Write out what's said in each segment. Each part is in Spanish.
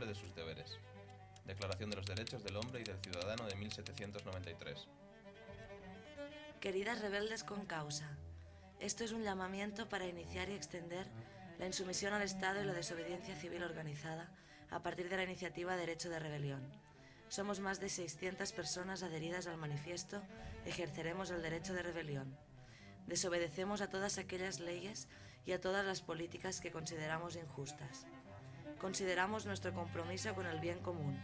de sus deberes. Declaración de los Derechos del Hombre y del Ciudadano de 1793. Queridas rebeldes con causa, esto es un llamamiento para iniciar y extender la insumisión al Estado y la desobediencia civil organizada a partir de la iniciativa Derecho de Rebelión. Somos más de 600 personas adheridas al manifiesto Ejerceremos el derecho de rebelión. Desobedecemos a todas aquellas leyes y a todas las políticas que consideramos injustas. Consideramos nuestro compromiso con el bien común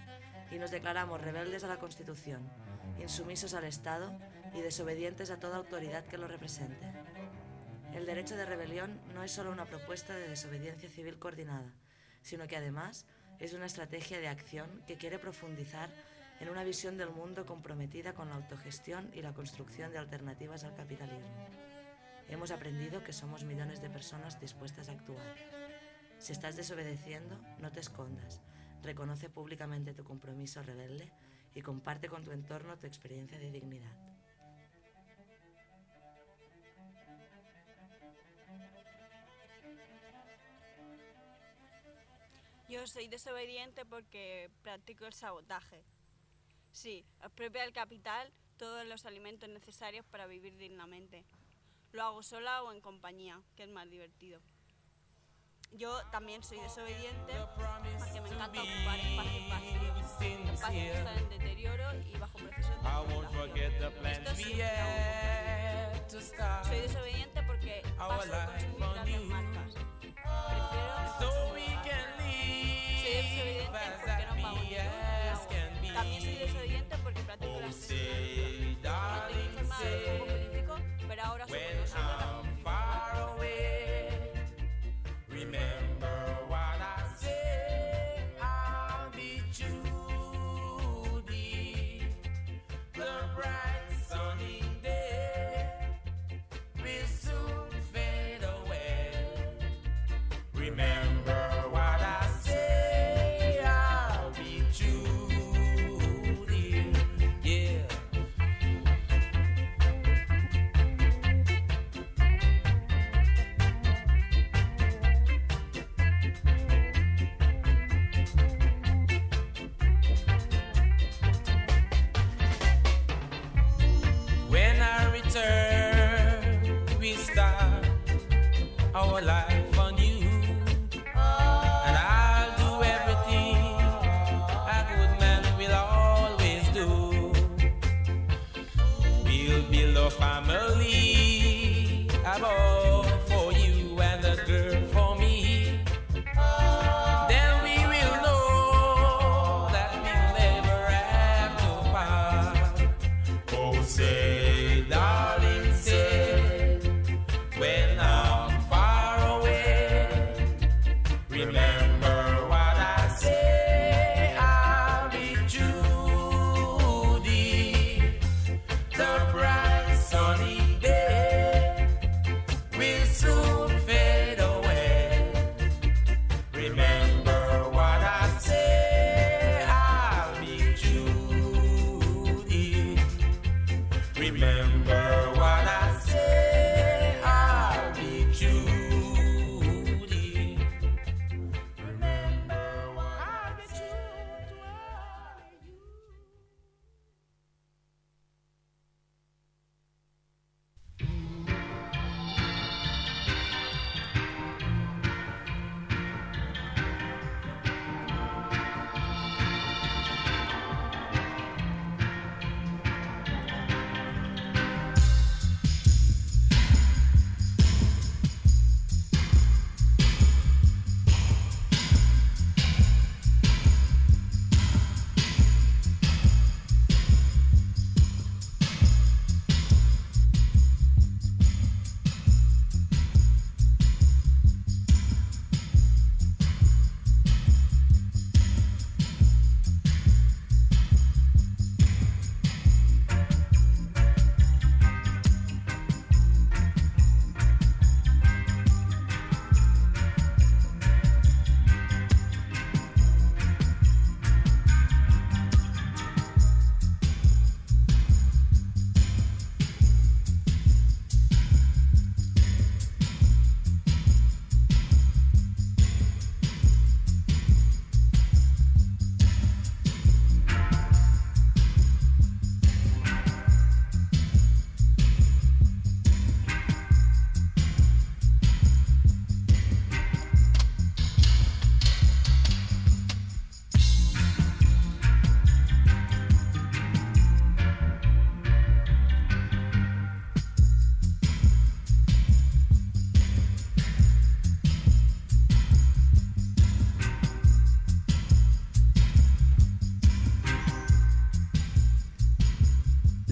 y nos declaramos rebeldes a la Constitución, insumisos al Estado y desobedientes a toda autoridad que lo represente. El derecho de rebelión no es solo una propuesta de desobediencia civil coordinada, sino que además es una estrategia de acción que quiere profundizar en una visión del mundo comprometida con la autogestión y la construcción de alternativas al capitalismo. Hemos aprendido que somos millones de personas dispuestas a actuar. Si estás desobedeciendo, no te escondas. Reconoce públicamente tu compromiso rebelde y comparte con tu entorno tu experiencia de dignidad. Yo soy desobediente porque practico el sabotaje. Sí, expropia el capital todos los alimentos necesarios para vivir dignamente. Lo hago sola o en compañía, que es más divertido. Yo también soy desobediente porque me encanta ocupar espacios vacíos, espacios que están en deterioro y bajo proceso de. Esto hago. Soy desobediente porque paso de consumir grandes marcas. Prefiero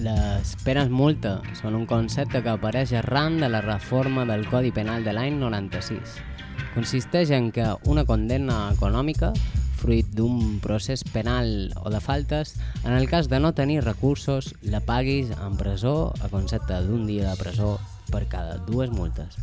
Les penes multa són un concepte que apareix arran de la reforma del Codi Penal de l'any 96. Consisteix en que una condemna econòmica, fruit d'un procés penal o de faltes, en el cas de no tenir recursos, la paguis en presó a concepte d'un dia de presó per cada dues multes.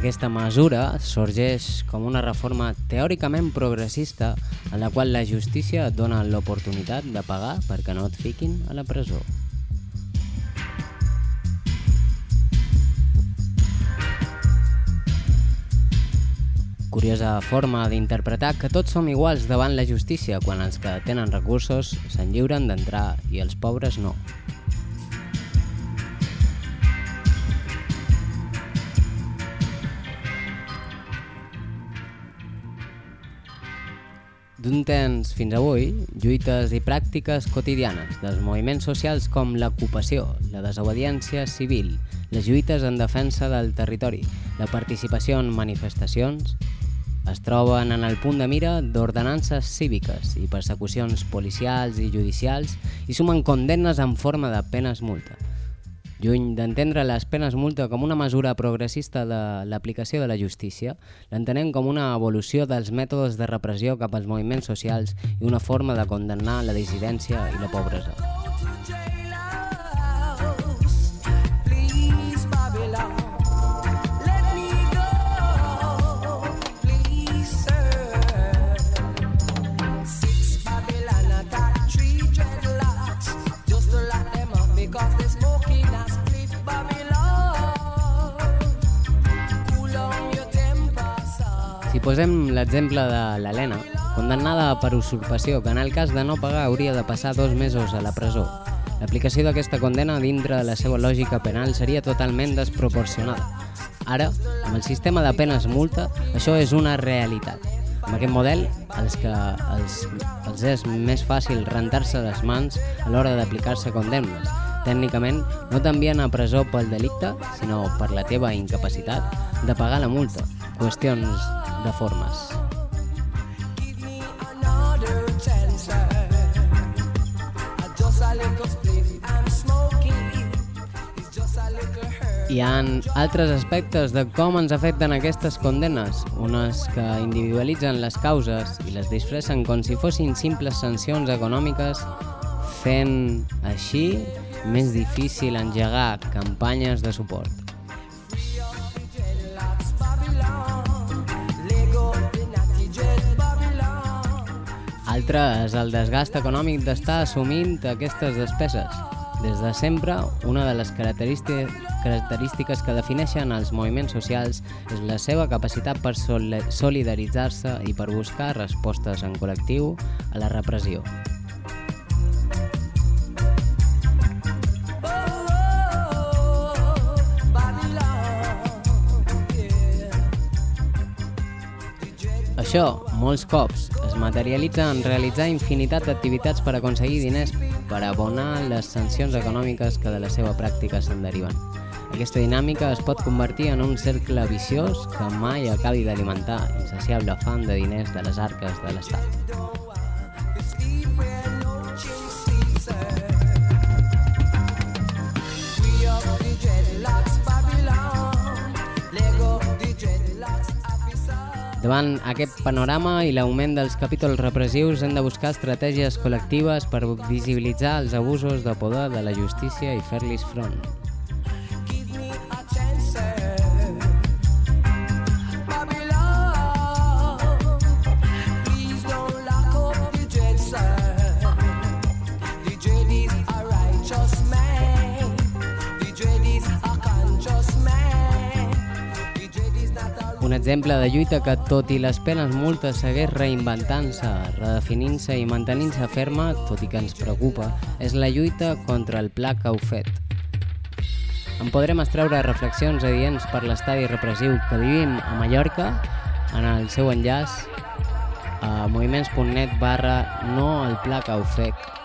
Aquesta mesura sorgeix com una reforma teòricament progressista en la qual la justícia et dona l'oportunitat de pagar perquè no et fiquin a la presó. Curiosa forma d'interpretar que tots som iguals davant la justícia quan els que tenen recursos se'n lliuren d'entrar i els pobres no. D'un temps fins avui, lluites i pràctiques quotidianes dels moviments socials com l'ocupació, la desobediència civil, les lluites en defensa del territori, la participació en manifestacions, es troben en el punt de mira d'ordenances cíviques i persecucions policials i judicials i sumen condemnes en forma de penes multa. Lluny d'entendre les penes multa com una mesura progressista de l'aplicació de la justícia, l'entenem com una evolució dels mètodes de repressió cap als moviments socials i una forma de condemnar la dissidència i la pobresa. Si posem l'exemple de l'Helena, condemnada per usurpació, que en el cas de no pagar hauria de passar dos mesos a la presó. L'aplicació d'aquesta condena dintre de la seva lògica penal seria totalment desproporcionada. Ara, amb el sistema de penes multa, això és una realitat. Amb aquest model, els que els, els és més fàcil rentar-se les mans a l'hora d'aplicar-se condemnes. Tècnicament, no t'envien a presó pel delicte, sinó per la teva incapacitat de pagar la multa. Qüestions de formes. Hi ha altres aspectes de com ens afecten aquestes condenes, unes que individualitzen les causes i les disfressen com si fossin simples sancions econòmiques, fent així més difícil engegar campanyes de suport. Altre és el desgast econòmic d'estar assumint aquestes despeses. Des de sempre, una de les característi- característiques que defineixen els moviments socials és la seva capacitat per sol- solidaritzar-se i per buscar respostes en col·lectiu a la repressió. Això, molts cops, es materialitza en realitzar infinitat d'activitats per aconseguir diners per abonar les sancions econòmiques que de la seva pràctica se'n deriven. Aquesta dinàmica es pot convertir en un cercle viciós que mai acabi d'alimentar insaciable fan de diners de les arques de l'Estat. Davant aquest panorama i l'augment dels capítols repressius hem de buscar estratègies col·lectives per visibilitzar els abusos de poder de la justícia i fer-los front. Un exemple de lluita que, tot i les penes multes, segueix reinventant-se, redefinint-se i mantenint-se ferma, tot i que ens preocupa, és la lluita contra el pla Caufet. En podrem extreure reflexions adients per l'estadi repressiu que vivim a Mallorca en el seu enllaç a moviments.net barra no al pla Caufec.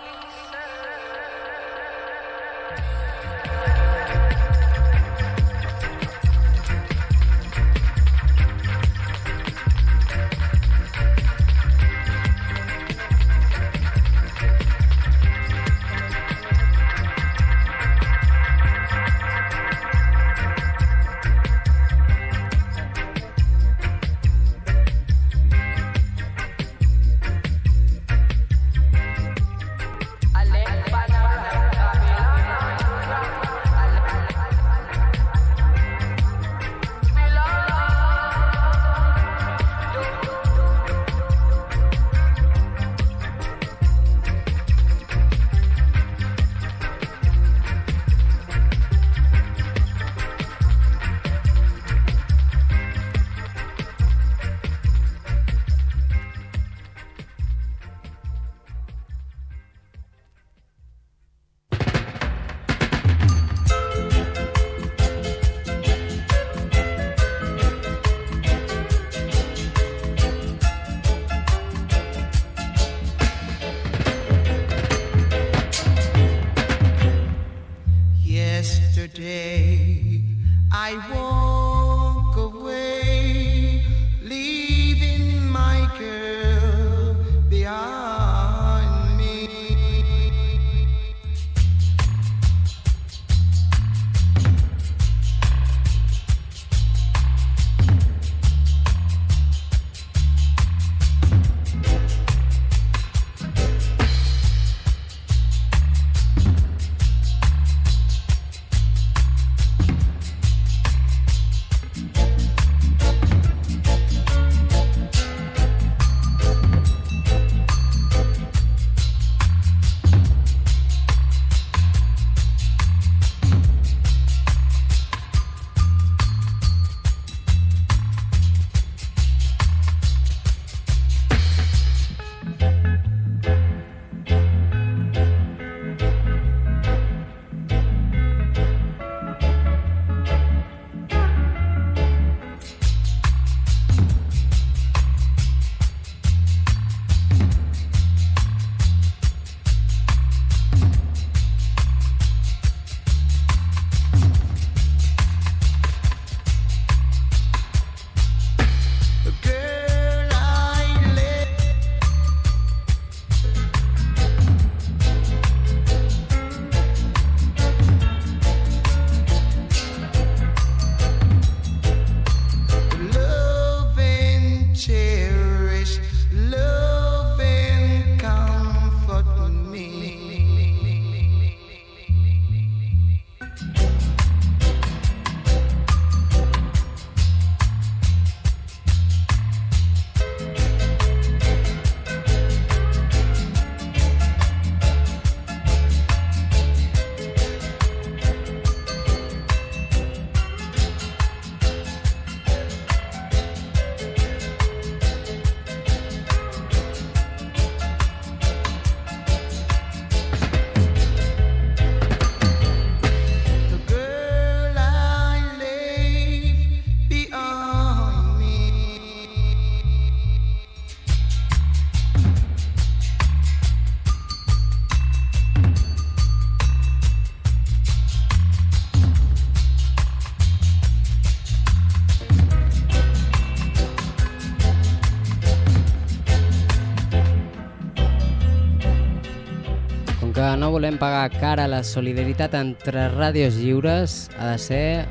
Volem pagar cara, la solidaritat entre ràdios lliures ha de ser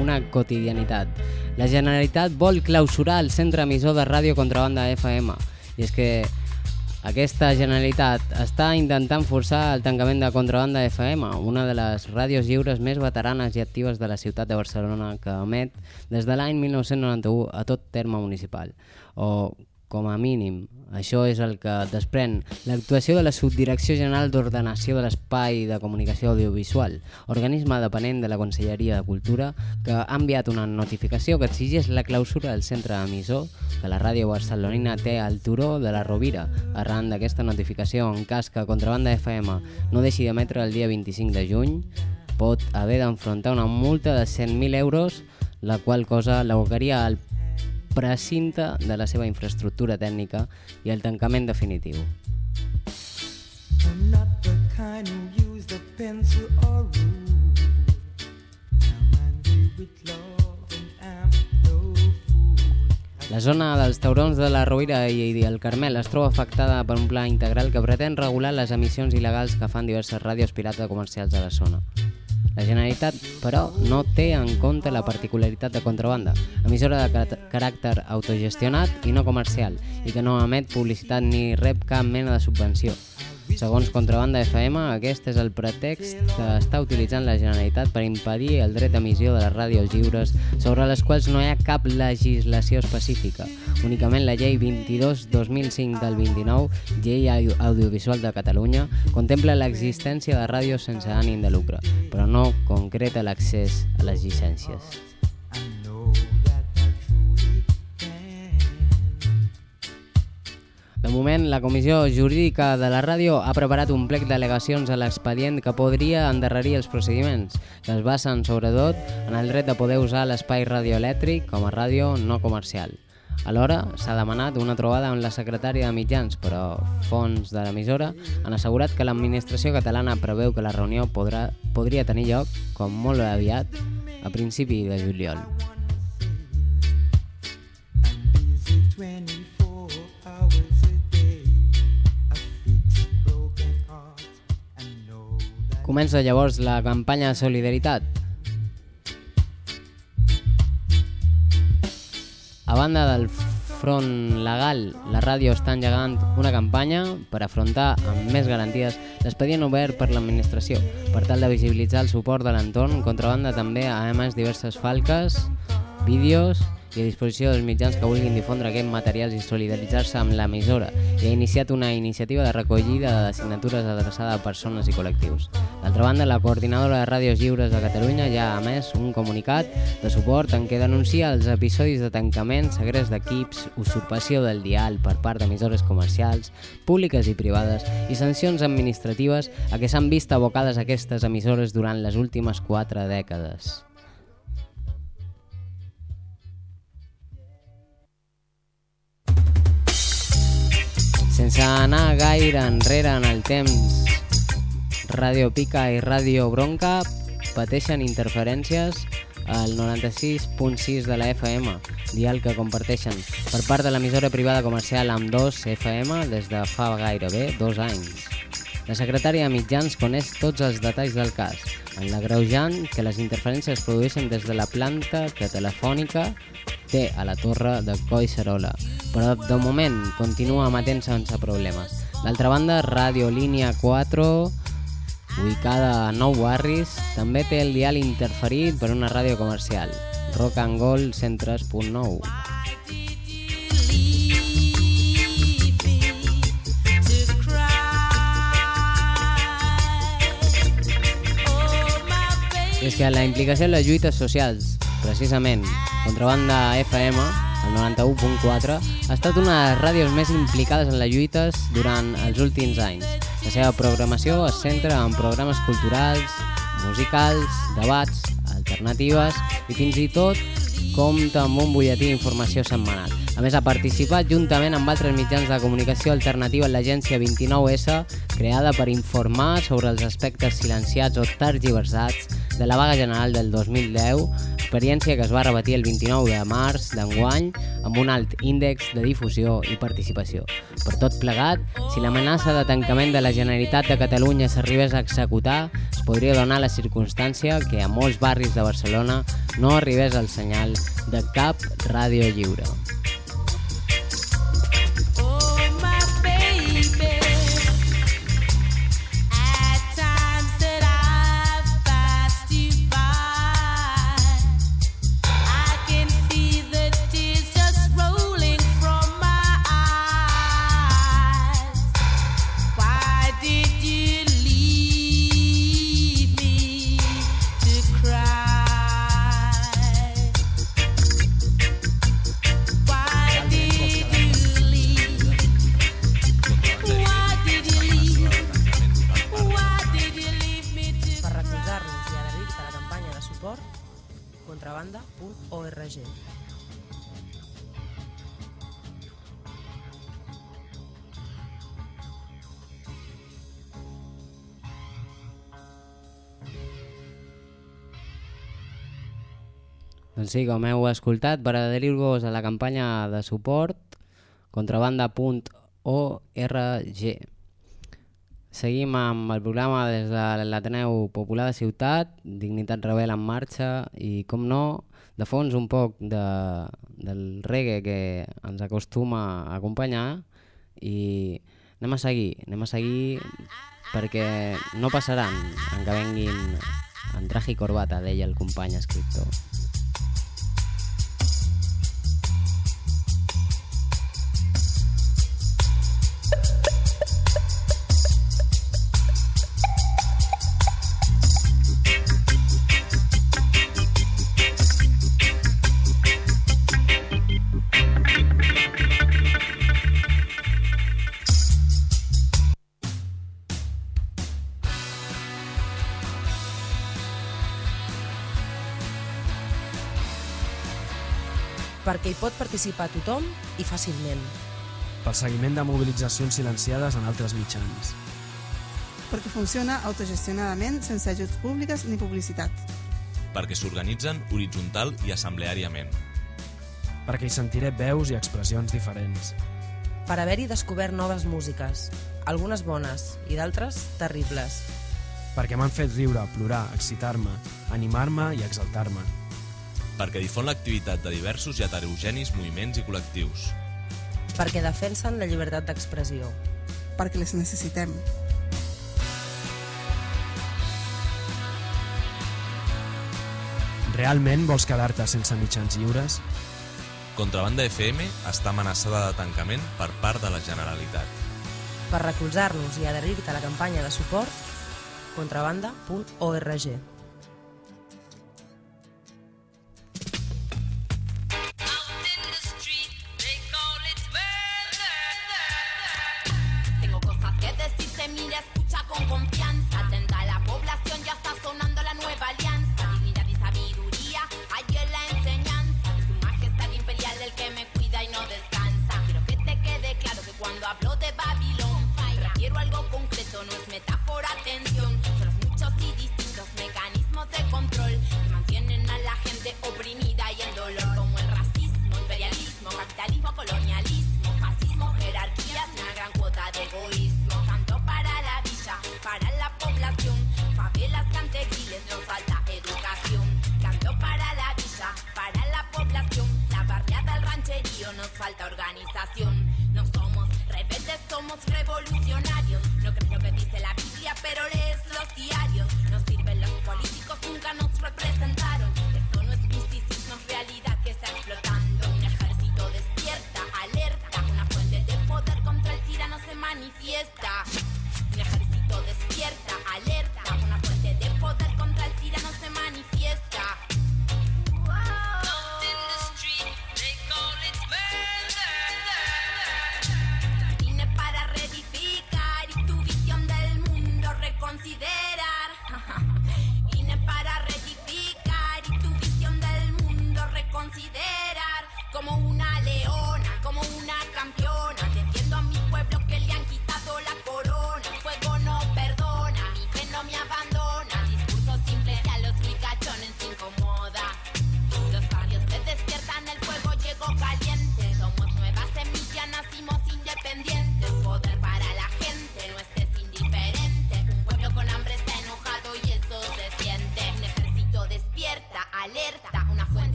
una quotidianitat. La Generalitat vol clausurar el centre emissor de ràdio contrabanda FM. I és que aquesta Generalitat està intentant forçar el tancament de Contrabanda FM, una de les ràdios lliures més veteranes i actives de la ciutat de Barcelona que emet des de l'any 1991 a tot terme municipal. O, com a mínim, això és el que desprèn l'actuació de la Subdirecció General d'Ordenació de l'Espai de Comunicació Audiovisual, organisme dependent de la Conselleria de Cultura, que ha enviat una notificació que exigeix la clausura del centre emissor que la ràdio barcelonina té al Turó de la Rovira. Arran d'aquesta notificació, en cas que Contrabanda FM no deixi d'emetre el dia 25 de juny, pot haver d'enfrontar una multa de 100.000 euros, la qual cosa l'abocaria al precinte de la seva infraestructura tècnica i el tancament definitiu. I'm not La zona dels taurons de la Rovira i el Carmel es troba afectada per un pla integral que pretén regular les emissions il·legals que fan diverses ràdios pirata comercials a la zona. La Generalitat, però, no té en compte la particularitat de contrabanda, emissora de car- caràcter autogestionat i no comercial, i que no emet publicitat ni rep cap mena de subvenció. Segons Contrabanda FM, aquest és el pretext que està utilitzant la Generalitat per impedir el dret d'emissió de les ràdios lliures sobre les quals no hi ha cap legislació específica. Únicament la llei 22-2005 del 29, llei Au- audiovisual de Catalunya, contempla l'existència de ràdios sense ànim de lucre, però no concreta l'accés a les llicències. Moment, la Comissió Jurídica de la Ràdio ha preparat un plec d'al·legacions a l'expedient que podria endarrerir els procediments, que es basen sobretot en el dret de poder usar l'espai radioelèctric com a ràdio no comercial. Alhora, s'ha demanat una trobada amb la secretària de mitjans, però fons de l'emissora han assegurat que l'administració catalana preveu que la reunió podrà, podria tenir lloc, com molt aviat, a principi de juliol. Comença llavors la campanya de solidaritat. A banda del front legal, la ràdio està engegant una campanya per afrontar amb més garanties l'expedient obert per l'administració per tal de visibilitzar el suport de l'entorn. Contrabanda també ha emès diverses falques, vídeos i a disposició dels mitjans que vulguin difondre aquests materials i solidaritzar-se amb l'emissora i ha iniciat una iniciativa de recollida de signatures adreçada a persones i col·lectius. D'altra banda, la coordinadora de Ràdios Lliures de Catalunya ja ha emès un comunicat de suport en què denuncia els episodis de tancament, segrest d'equips, usurpació del dial per part d'emissores comercials, públiques i privades i sancions administratives a què s'han vist abocades aquestes emissores durant les últimes quatre dècades. Sense anar gaire enrere en el temps, Ràdio Pica i Ràdio Bronca pateixen interferències al 96.6 de la FM, dial que comparteixen per part de l'emissora privada comercial amb 2 FM des de fa gairebé dos anys. La secretària mitjans coneix tots els detalls del cas, en l'agreujant que les interferències es produeixen des de la planta que Telefònica té a la torre de Collserola, però de moment continua emetent sense problemes. D'altra banda, Radio Línia 4, ubicada a Nou Barris, també té el dial interferit per una ràdio comercial, Rock and Gold 103.9. és que la implicació en les lluites socials, precisament, Contrabanda FM, el 91.4, ha estat una de les ràdios més implicades en les lluites durant els últims anys. La seva programació es centra en programes culturals, musicals, debats, alternatives i fins i tot compta amb un butlletí d'informació setmanal. A més, ha participat juntament amb altres mitjans de comunicació alternativa en l'agència 29S, creada per informar sobre els aspectes silenciats o tergiversats de la vaga general del 2010 experiència que es va repetir el 29 de març d'enguany amb un alt índex de difusió i participació. Per tot plegat, si l'amenaça de tancament de la Generalitat de Catalunya s'arribés a executar, es podria donar la circumstància que a molts barris de Barcelona no arribés el senyal de cap ràdio lliure. Sí, com heu escoltat, per adherir-vos a la campanya de suport, contrabanda.org. Seguim amb el programa des de l'Ateneu Popular de Ciutat, Dignitat Rebel en marxa i, com no, de fons un poc de, del reggae que ens acostuma a acompanyar i anem a seguir, anem a seguir perquè no passaran en que venguin en traje i corbata, deia el company escriptor. Perquè hi pot participar tothom i fàcilment. pel seguiment de mobilitzacions silenciades en altres mitjans, perquè funciona autogestionadament sense ajuts públiques ni publicitat. perquè s'organitzen horitzontal i assembleàriament, perquè hi sentiré veus i expressions diferents, Per haver-hi descobert noves músiques, algunes bones i d'altres terribles. perquè m'han fet riure, plorar, excitar-me, animar-me i exaltar-me, perquè difon l'activitat de diversos i heterogenis moviments i col·lectius, Perquè defensen la llibertat d'expressió. Perquè les necessitem. Realment vols quedar-te sense mitjans lliures? Contrabanda FM està amenaçada de tancament per part de la Generalitat. Per recolzar-nos i adherir-te a la campanya de suport, contrabanda.org.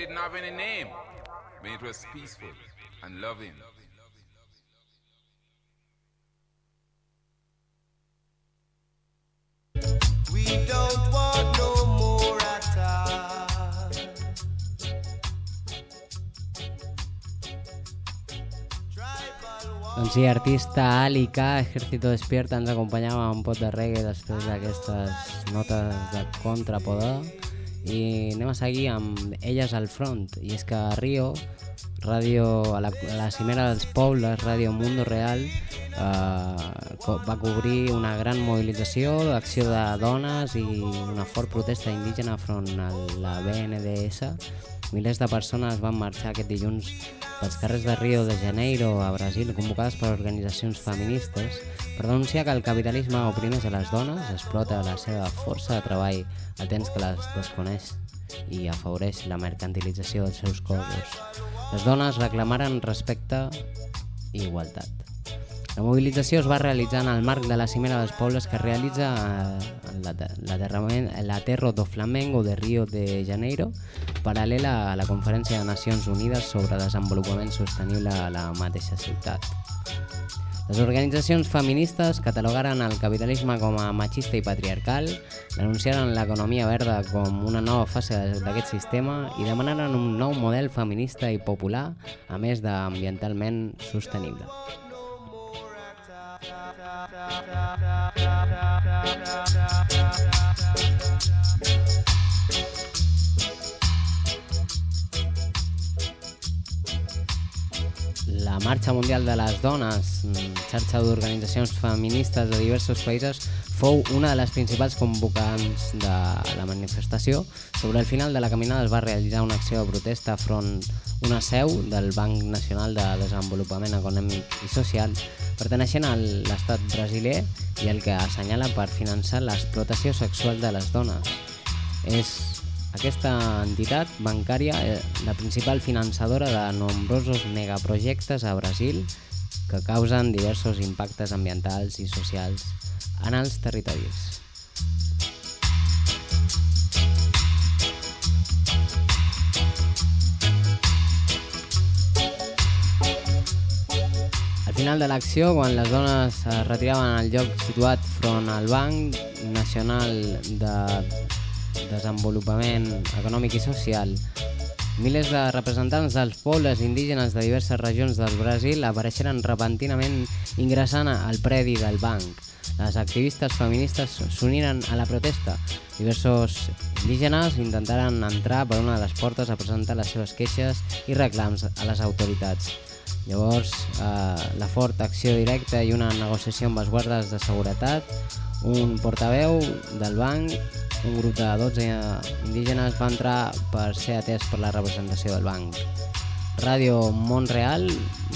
didn't have any name, when it was peaceful and loving. We don't want no more attack. Doncs sí, artista Alika, Ejército Despierta, ens acompanyava amb un pot de reggae després d'aquestes notes de contrapoder i anem a seguir amb Elles al front. I és que Rio, ràdio, a la, a la cimera dels pobles, Ràdio Mundo Real eh, va cobrir una gran mobilització, acció de dones i una fort protesta indígena front a la BNDS Milers de persones van marxar aquest dilluns pels carrers de Rio de Janeiro a Brasil convocades per organitzacions feministes per denunciar que el capitalisme oprimeix a les dones, explota la seva força de treball a temps que les desconeix i afavoreix la mercantilització dels seus cossos. Les dones reclamaren respecte i igualtat. La mobilització es va realitzar en el marc de la Cimera dels Pobles que realitza eh, la, la, la, la Terro do Flamengo de Rio de Janeiro, paral·lela a la Conferència de Nacions Unides sobre Desenvolupament Sostenible a la mateixa ciutat. Les organitzacions feministes catalogaren el capitalisme com a machista i patriarcal, denunciaren l'economia verda com una nova fase d'aquest sistema i demanaren un nou model feminista i popular, a més d'ambientalment sostenible. Marxa Mundial de les Dones, mm, xarxa d'organitzacions feministes de diversos països, fou una de les principals convocants de la manifestació. Sobre el final de la caminada es va realitzar una acció de protesta front una seu del Banc Nacional de Desenvolupament Econòmic i Social perteneixent a l'estat brasiler i el que assenyala per finançar l'explotació sexual de les dones. És aquesta entitat bancària eh, la principal finançadora de nombrosos megaprojectes a Brasil que causen diversos impactes ambientals i socials en els territoris. Al final de l'acció, quan les dones es retiraven al lloc situat front al Banc Nacional de Desenvolupament Econòmic i Social, milers de representants dels pobles indígenes de diverses regions del Brasil apareixeren repentinament ingressant al predi del banc. Les activistes feministes s'uniren a la protesta. Diversos indígenes intentaren entrar per una de les portes a presentar les seves queixes i reclams a les autoritats. Llavors, eh, la forta acció directa i una negociació amb els guardes de seguretat, un portaveu del banc, un grup de 12 indígenes va entrar per ser atès per la representació del banc. Ràdio Montreal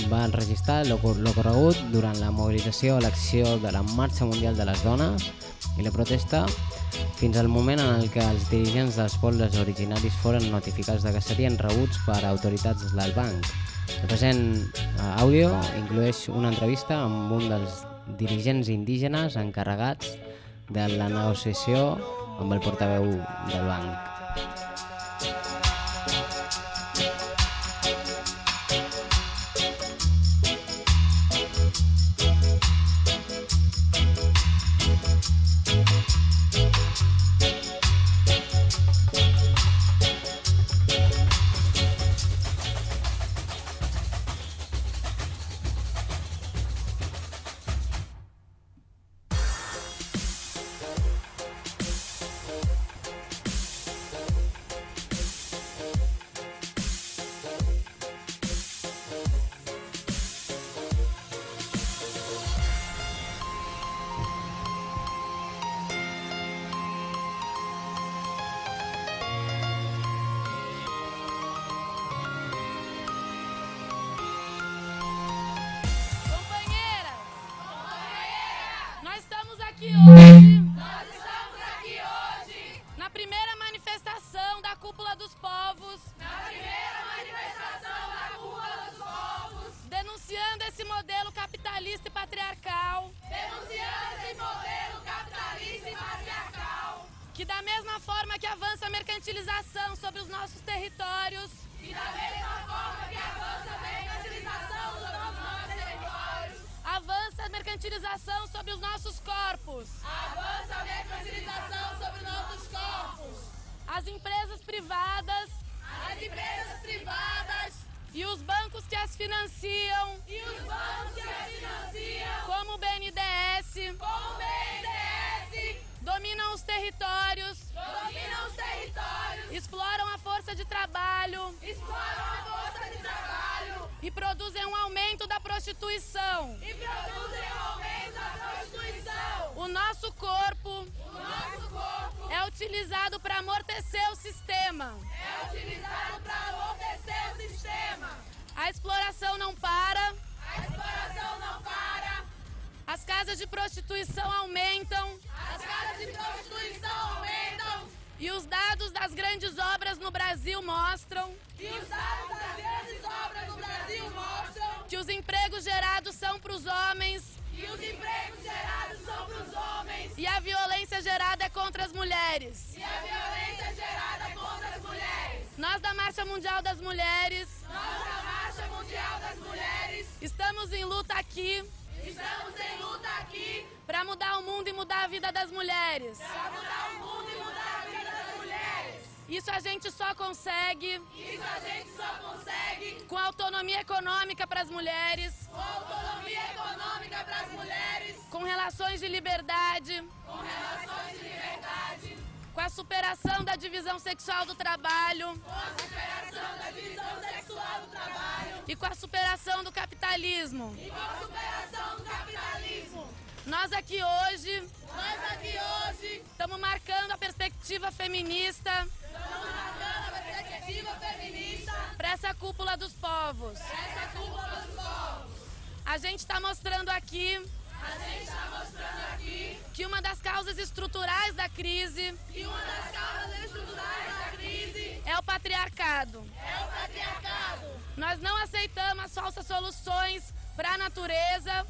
va enregistrar l'ocorregut durant la mobilització a l'acció de la Marxa Mundial de les Dones i la protesta fins al moment en el que els dirigents dels pobles originaris foren notificats de que serien rebuts per autoritats del banc. El present eh, àudio inclueix una entrevista amb un dels dirigents indígenes encarregats de la negociació amb el portaveu del banc. Estamos marcando a perspectiva feminista. Estamos marcando a perspectiva feminista. Para essa cúpula dos povos. Para essa cúpula dos povos. A gente está mostrando aqui. A gente está mostrando aqui que uma das causas estruturais da crise, que uma das causas estruturais da crise é o patriarcado. É o patriarcado. Nós não aceitamos as falsas soluções para a natureza.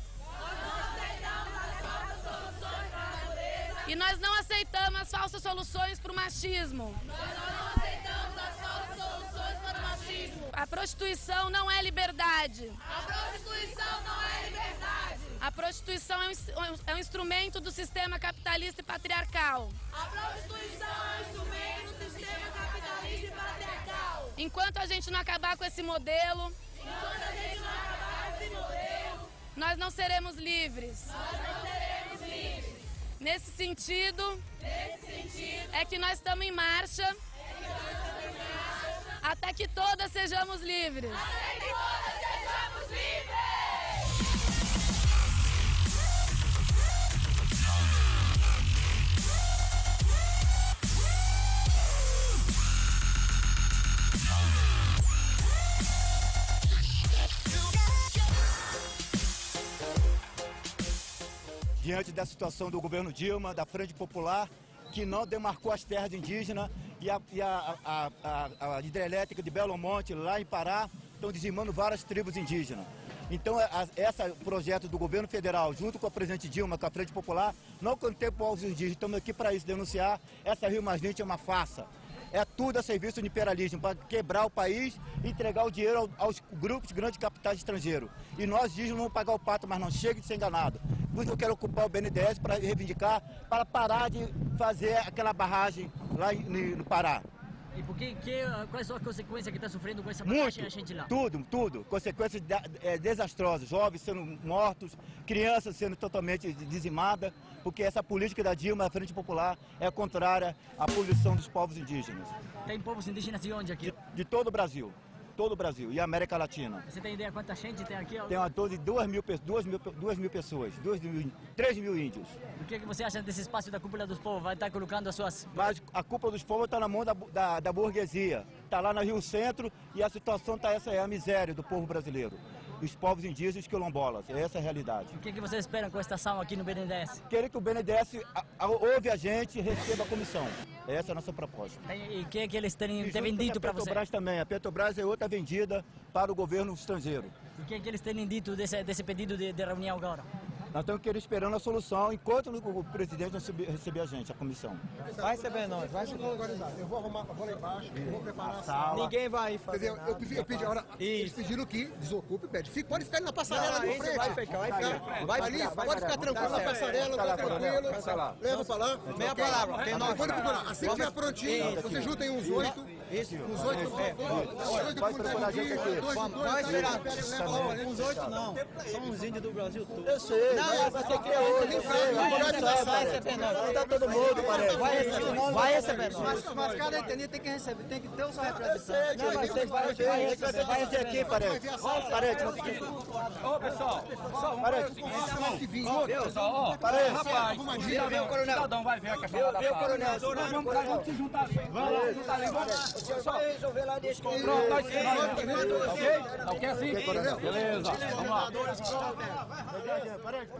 E nós não aceitamos as falsas soluções para o machismo. Nós não aceitamos as falsas soluções para o machismo. A prostituição não é liberdade. A prostituição não é liberdade. A prostituição é um, é um, instrumento do sistema capitalista e patriarcal. A prostituição é um instrumento do sistema capitalista e patriarcal. Enquanto a gente não acabar com esse modelo, enquanto a gente não acabar com esse modelo, nós não seremos livres. Nós não seremos livres. Nesse sentido, Nesse sentido é que nós estamos em marcha. É que nós estamos em marcha até que todas sejamos livres. Até que todas sejamos livres. Diante da situação do governo Dilma, da Frente Popular, que não demarcou as terras indígenas e a, e a, a, a, hidrelétrica de Belo Monte, lá em Pará, estão dizimando várias tribos indígenas. Então, esse projeto do governo federal, junto com a presidente Dilma, com a Frente Popular, não contempla os indígenas. Estamos aqui para isso, denunciar. Essa Rio Mais é uma farsa. É tudo a serviço do imperialismo, para quebrar o país e entregar o dinheiro aos grupos grandes capitais estrangeiros. E nós não vamos pagar o pato, mas não chega de ser enganado. Por isso eu quero ocupar o BNDES para reivindicar, para parar de fazer aquela barragem lá no Pará. E por que, que, quais são as consequências que está sofrendo com essa barragem gente lá? Tudo, tudo. Consequências é, desastrosas. Jovens sendo mortos, crianças sendo totalmente dizimadas, porque essa política da Dilma, a Frente Popular, é contrária à poluição dos povos indígenas. Tem povos indígenas de onde aqui? De, de todo o Brasil todo o Brasil e a América Latina. Você tem ideia quanta gente tem aqui? Tem uma 12, 2 mil, 2 mil, 2 mil pessoas, 2 mil, 3 mil índios. O que, que você acha desse espaço da Cúpula dos Povos? Vai estar colocando as suas... Mas a Cúpula dos Povos está na mão da, da, da burguesia. Está lá no Rio Centro e a situação está essa, é a miséria do povo brasileiro. Dos povos indígenas e os quilombolas. Essa é a realidade. O que, que vocês esperam com esta ação aqui no BNDES? Querer que o BNDES a- a- ouve a gente e receba a comissão. Essa é a nossa proposta. E o que, que eles têm, E com para a você? Petrobras também. A Petrobras é outra vendida para o governo estrangeiro. O que, que eles têm dito desse, desse pedido de, de reunião agora? Nós estamos querendo esperando a solução enquanto o presidente não receber- a gente, a comissão. Vai receber nós, vai receber. Eu vou arrumar, vou lá embaixo, eu vou preparar a sala. Ninguém vai fazer Entendeu? Eu pedi, eu pedi, agora, eles pediram que desocupe, pede. Fica, pode ficar ali na passarela Não, ali na frente. vai ficar, vai ficar. Vai ficar, vai pode ficar. tranquilo Tá na certo. passarela, Tá tá tranquilo. tá. Leva pra lá. Meia palavra, tem Eu nós. Assim que tiver prontinho, Isso. você junta aí uns oito. Isso, com os oito não. Pode procurar a gente aqui. Nós será. Com os oito não. São os índios do Brasil todo. Eu sei. Não, você quer hoje. Eu sei. Vai receber nós. Vai dar todo mundo, parece. Vai receber nós. Vai receber nós. Mas cada entendido tem que receber. Tem que ter o seu representante. Não, mas vai receber. Vai receber aqui, parente. ó vamos seguir. Ô, pessoal. Só um. Parente. É Meu Deus, ó. Parente. Rapaz. Cidadão vai ver a questão da Vê o coronel. Vamos se juntar ali. Vamos lá. Vamos lá. Pessoal, vai resolver lá dentro. Pronto, nós tá ok? Tá? Beleza, vamos lá. Vai, vai, vai.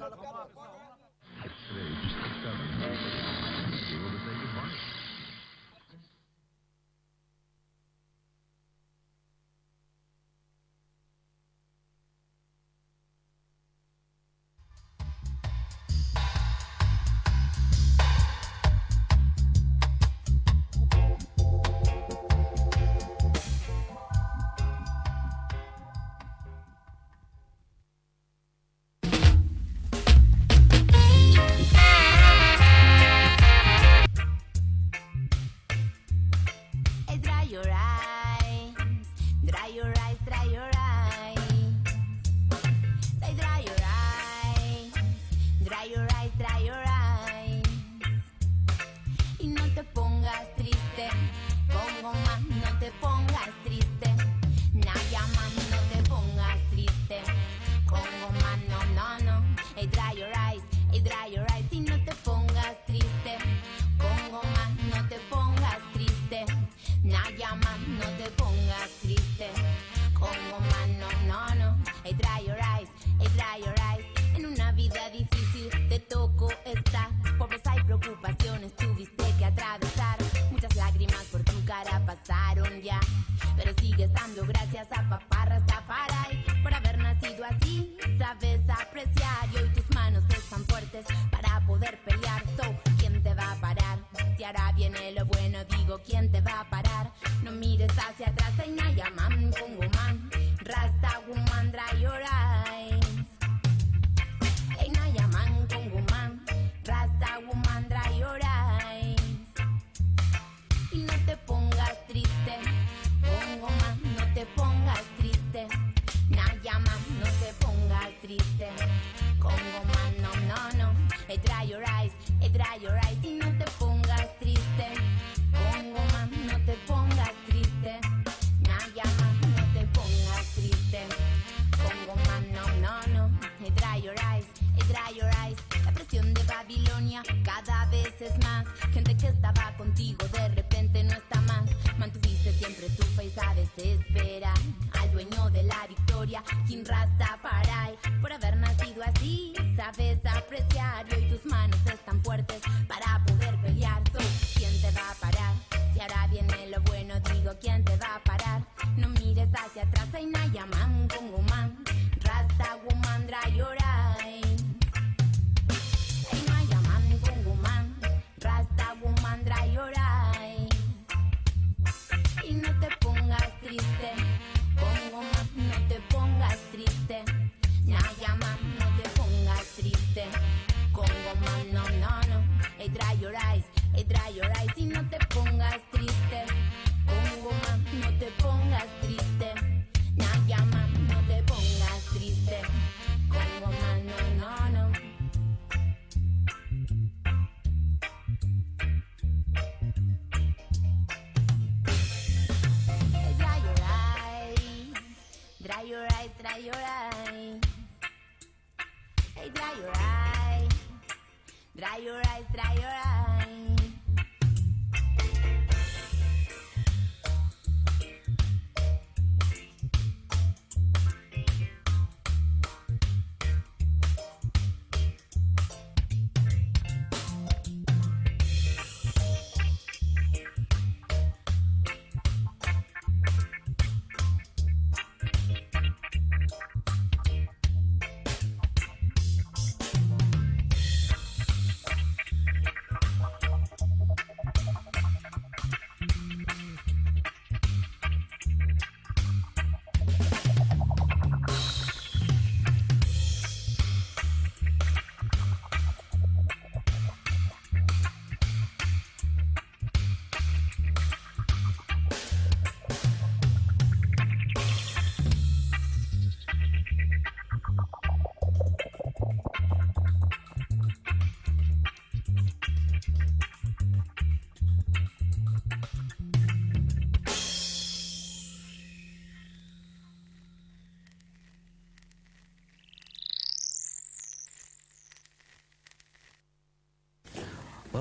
¿Quién te va a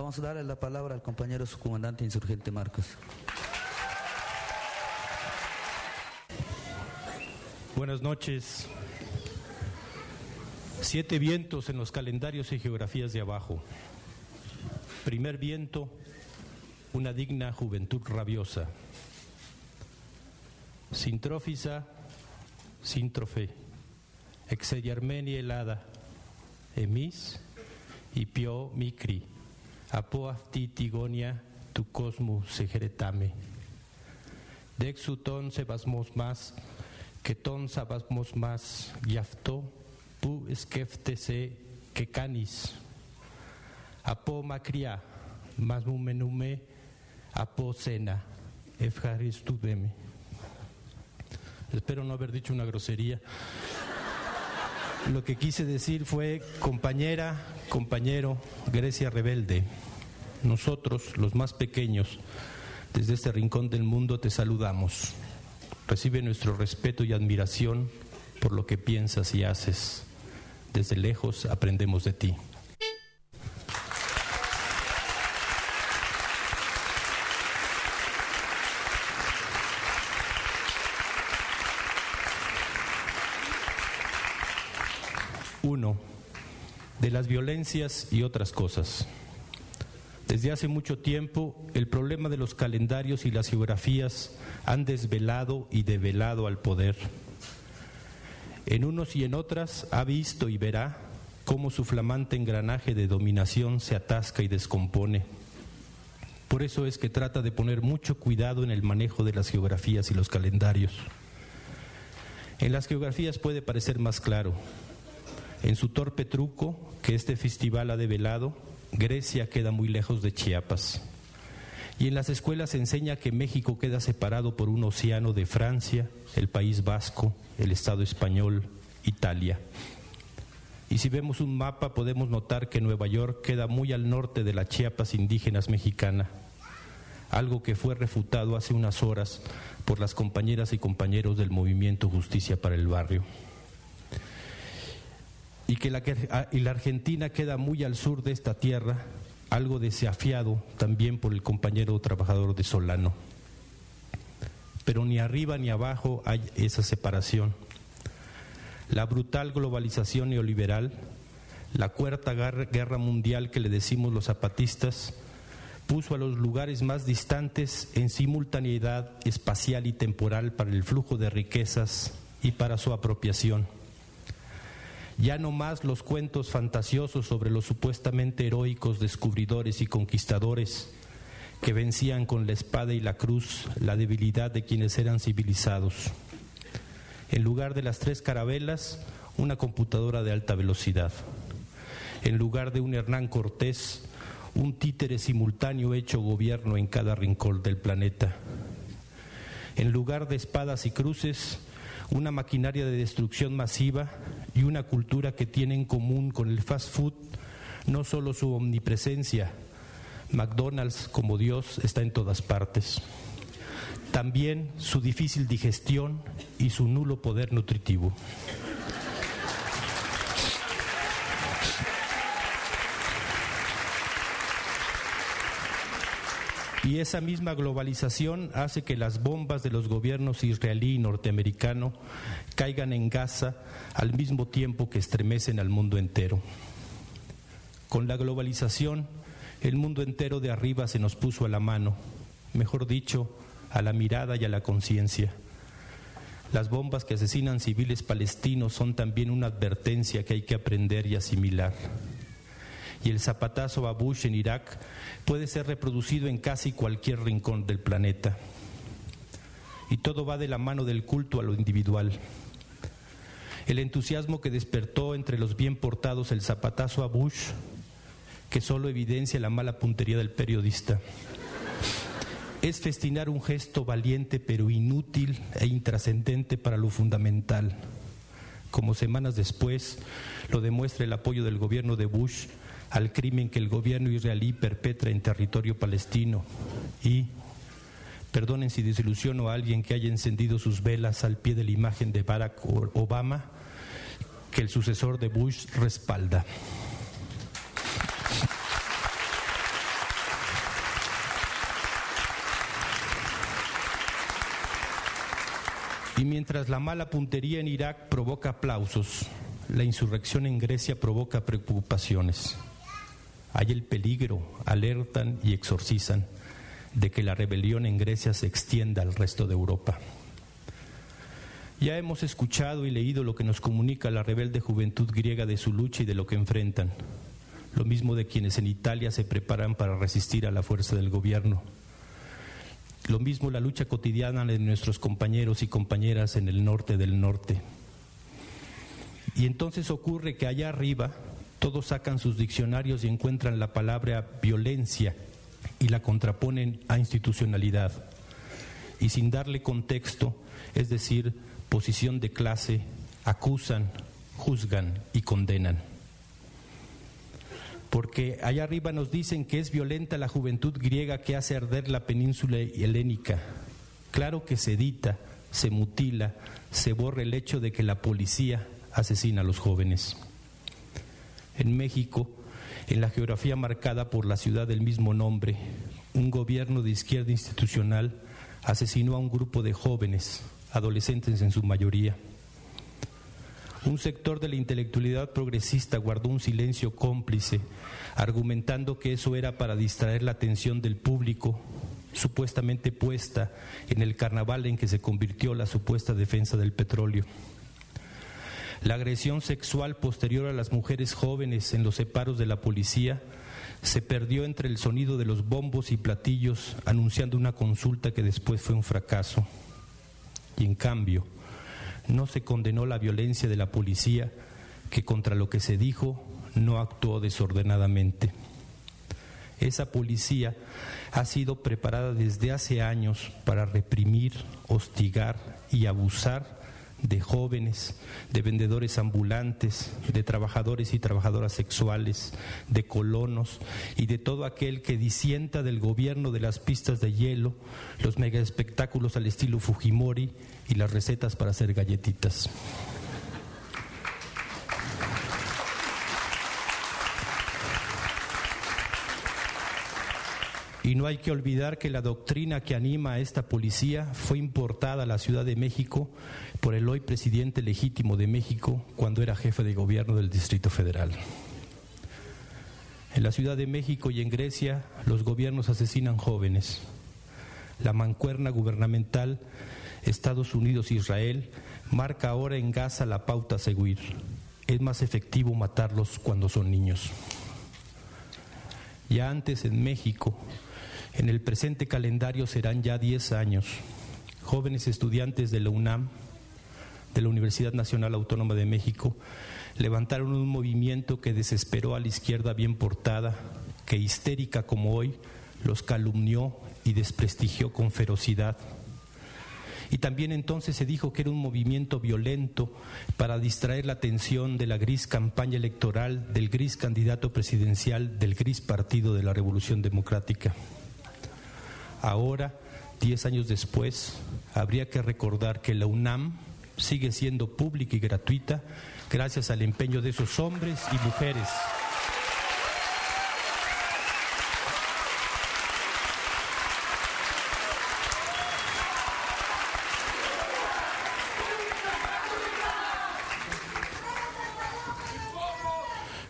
Vamos a darle la palabra al compañero subcomandante insurgente Marcos. Buenas noches. Siete vientos en los calendarios y geografías de abajo. Primer viento, una digna juventud rabiosa. Sintrófisa, síntrofe, exedia armenia helada, emis y pio micri, apoafti tigonia tu cosmo segeretame. Dexuton sebasmos más, que ton sabasmos más, yafto, pu esqueftese que canis. Apo macria, mas mumenume, apo cena, efjaristudeme. Espero no haber dicho una grosería. Lo que quise decir fue, compañera, compañero, Grecia rebelde, nosotros, los más pequeños, desde este rincón del mundo te saludamos. Recibe nuestro respeto y admiración por lo que piensas y haces. Desde lejos aprendemos de ti. Uno, de y otras cosas. Desde hace mucho tiempo, el problema de los calendarios y las geografías han desvelado y develado al poder. En unos y en otras ha visto y verá cómo su flamante engranaje de dominación se atasca y descompone. Por eso es que trata de poner mucho cuidado en el manejo de las geografías y los calendarios. En las geografías puede parecer más claro. En su torpe truco que este festival ha develado, Grecia queda muy lejos de Chiapas. Y en las escuelas se enseña que México queda separado por un océano de Francia, el País Vasco, el Estado español, Italia. Y si vemos un mapa podemos notar que Nueva York queda muy al norte de la Chiapas indígenas mexicana, algo que fue refutado hace unas horas por las compañeras y compañeros del movimiento Justicia para el Barrio y que la, la Argentina queda muy al sur de esta tierra, algo desafiado también por el compañero trabajador de Solano. Pero ni arriba ni abajo hay esa separación. La brutal globalización neoliberal, la cuarta guerra mundial que le decimos los zapatistas, puso a los lugares más distantes en simultaneidad espacial y temporal para el flujo de riquezas y para su apropiación ya no más los cuentos fantasiosos sobre los supuestamente heroicos descubridores y conquistadores que vencían con la espada y la cruz la debilidad de quienes eran civilizados. En lugar de las tres carabelas, una computadora de alta velocidad. En lugar de un Hernán Cortés, un títere simultáneo hecho gobierno en cada rincón del planeta. En lugar de espadas y cruces, una maquinaria de destrucción masiva y una cultura que tiene en común con el fast food no solo su omnipresencia, McDonald's como Dios está en todas partes, también su difícil digestión y su nulo poder nutritivo. Y esa misma globalización hace que las bombas de los gobiernos israelí y norteamericano caigan en Gaza al mismo tiempo que estremecen al mundo entero. Con la globalización, el mundo entero de arriba se nos puso a la mano, mejor dicho, a la mirada y a la conciencia. Las bombas que asesinan civiles palestinos son también una advertencia que hay que aprender y asimilar y el zapatazo a Bush en Irak puede ser reproducido en casi cualquier rincón del planeta. Y todo va de la mano del culto a lo individual. El entusiasmo que despertó entre los bien portados el zapatazo a Bush, que solo evidencia la mala puntería del periodista. Es festinar un gesto valiente pero inútil e intrascendente para lo fundamental, como semanas después lo demuestra el apoyo del gobierno de Bush al crimen que el gobierno israelí perpetra en territorio palestino y perdonen si desilusiono a alguien que haya encendido sus velas al pie de la imagen de Barack Obama que el sucesor de Bush respalda. Y mientras la mala puntería en Irak provoca aplausos, la insurrección en Grecia provoca preocupaciones. Hay el peligro, alertan y exorcizan, de que la rebelión en Grecia se extienda al resto de Europa. Ya hemos escuchado y leído lo que nos comunica la rebelde juventud griega de su lucha y de lo que enfrentan. Lo mismo de quienes en Italia se preparan para resistir a la fuerza del gobierno. Lo mismo la lucha cotidiana de nuestros compañeros y compañeras en el norte del norte. Y entonces ocurre que allá arriba todos sacan sus diccionarios y encuentran la palabra violencia y la contraponen a institucionalidad. Y sin darle contexto, es decir, posición de clase, acusan, juzgan y condenan. Porque allá arriba nos dicen que es violenta la juventud griega que hace arder la península helénica. Claro que se edita, se mutila, se borra el hecho de que la policía asesina a los jóvenes. En México, en la geografía marcada por la ciudad del mismo nombre, un gobierno de izquierda institucional asesinó a un grupo de jóvenes, adolescentes en su mayoría. Un sector de la intelectualidad progresista guardó un silencio cómplice, argumentando que eso era para distraer la atención del público, supuestamente puesta en el carnaval en que se convirtió la supuesta defensa del petróleo. La agresión sexual posterior a las mujeres jóvenes en los separos de la policía se perdió entre el sonido de los bombos y platillos anunciando una consulta que después fue un fracaso. Y en cambio, no se condenó la violencia de la policía que contra lo que se dijo no actuó desordenadamente. Esa policía ha sido preparada desde hace años para reprimir, hostigar y abusar de jóvenes, de vendedores ambulantes, de trabajadores y trabajadoras sexuales, de colonos y de todo aquel que disienta del gobierno de las pistas de hielo, los mega espectáculos al estilo Fujimori y las recetas para hacer galletitas. Y no hay que olvidar que la doctrina que anima a esta policía fue importada a la Ciudad de México por el hoy presidente legítimo de México cuando era jefe de gobierno del Distrito Federal. En la Ciudad de México y en Grecia los gobiernos asesinan jóvenes. La mancuerna gubernamental Estados Unidos-Israel marca ahora en Gaza la pauta a seguir. Es más efectivo matarlos cuando son niños. Ya antes en México, en el presente calendario serán ya 10 años. Jóvenes estudiantes de la UNAM, de la Universidad Nacional Autónoma de México, levantaron un movimiento que desesperó a la izquierda bien portada, que histérica como hoy, los calumnió y desprestigió con ferocidad. Y también entonces se dijo que era un movimiento violento para distraer la atención de la gris campaña electoral del gris candidato presidencial del gris partido de la Revolución Democrática. Ahora, diez años después, habría que recordar que la UNAM sigue siendo pública y gratuita gracias al empeño de esos hombres y mujeres.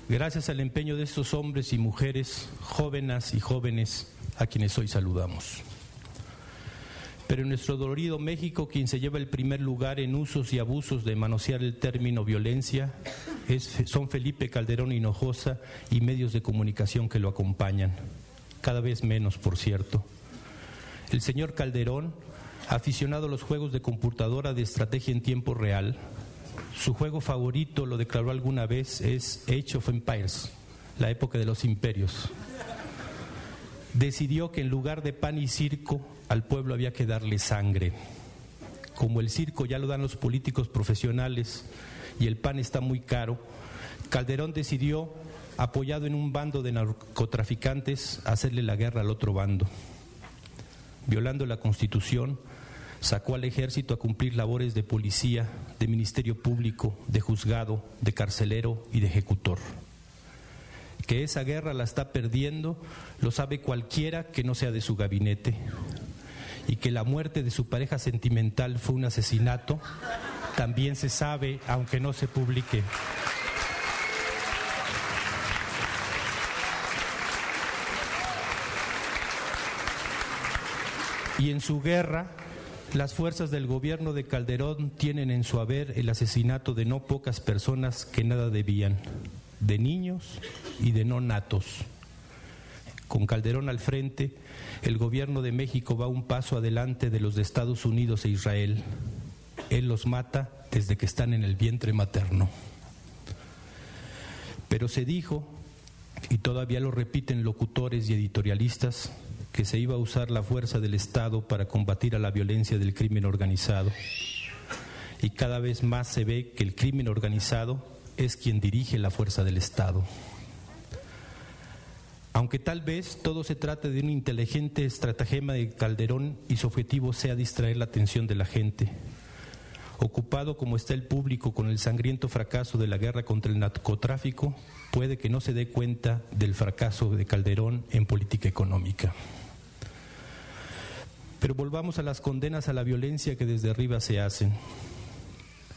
Gracias al empeño de estos hombres y mujeres, jóvenes y jóvenes, a quienes hoy saludamos. Pero en nuestro dolorido México, quien se lleva el primer lugar en usos y abusos de manosear el término violencia es, son Felipe Calderón Hinojosa y medios de comunicación que lo acompañan. Cada vez menos, por cierto. El señor Calderón, aficionado a los juegos de computadora de estrategia en tiempo real, su juego favorito, lo declaró alguna vez, es Age of Empires, la época de los imperios. Decidió que en lugar de pan y circo, al pueblo había que darle sangre. Como el circo ya lo dan los políticos profesionales y el pan está muy caro, Calderón decidió, apoyado en un bando de narcotraficantes, hacerle la guerra al otro bando. Violando la constitución, sacó al ejército a cumplir labores de policía, de ministerio público, de juzgado, de carcelero y de ejecutor. Que esa guerra la está perdiendo lo sabe cualquiera que no sea de su gabinete. y que la muerte de su pareja sentimental fue un asesinato, también se sabe, aunque no se publique. Y en su guerra, las fuerzas del gobierno de Calderón tienen en su haber el asesinato de no pocas personas que nada debían, de niños y de no natos. Con Calderón al frente, el gobierno de México va un paso adelante de los de Estados Unidos e Israel. Él los mata desde que están en el vientre materno. Pero se dijo, y todavía lo repiten locutores y editorialistas, que se iba a usar la fuerza del Estado para combatir a la violencia del crimen organizado. Y cada vez más se ve que el crimen organizado es quien dirige la fuerza del Estado. Aunque tal vez todo se trate de un inteligente estratagema de Calderón y su objetivo sea distraer la atención de la gente. Ocupado como está el público con el sangriento fracaso de la guerra contra el narcotráfico, puede que no se dé cuenta del fracaso de Calderón en política económica. Pero volvamos a las condenas a la violencia que desde arriba se hacen.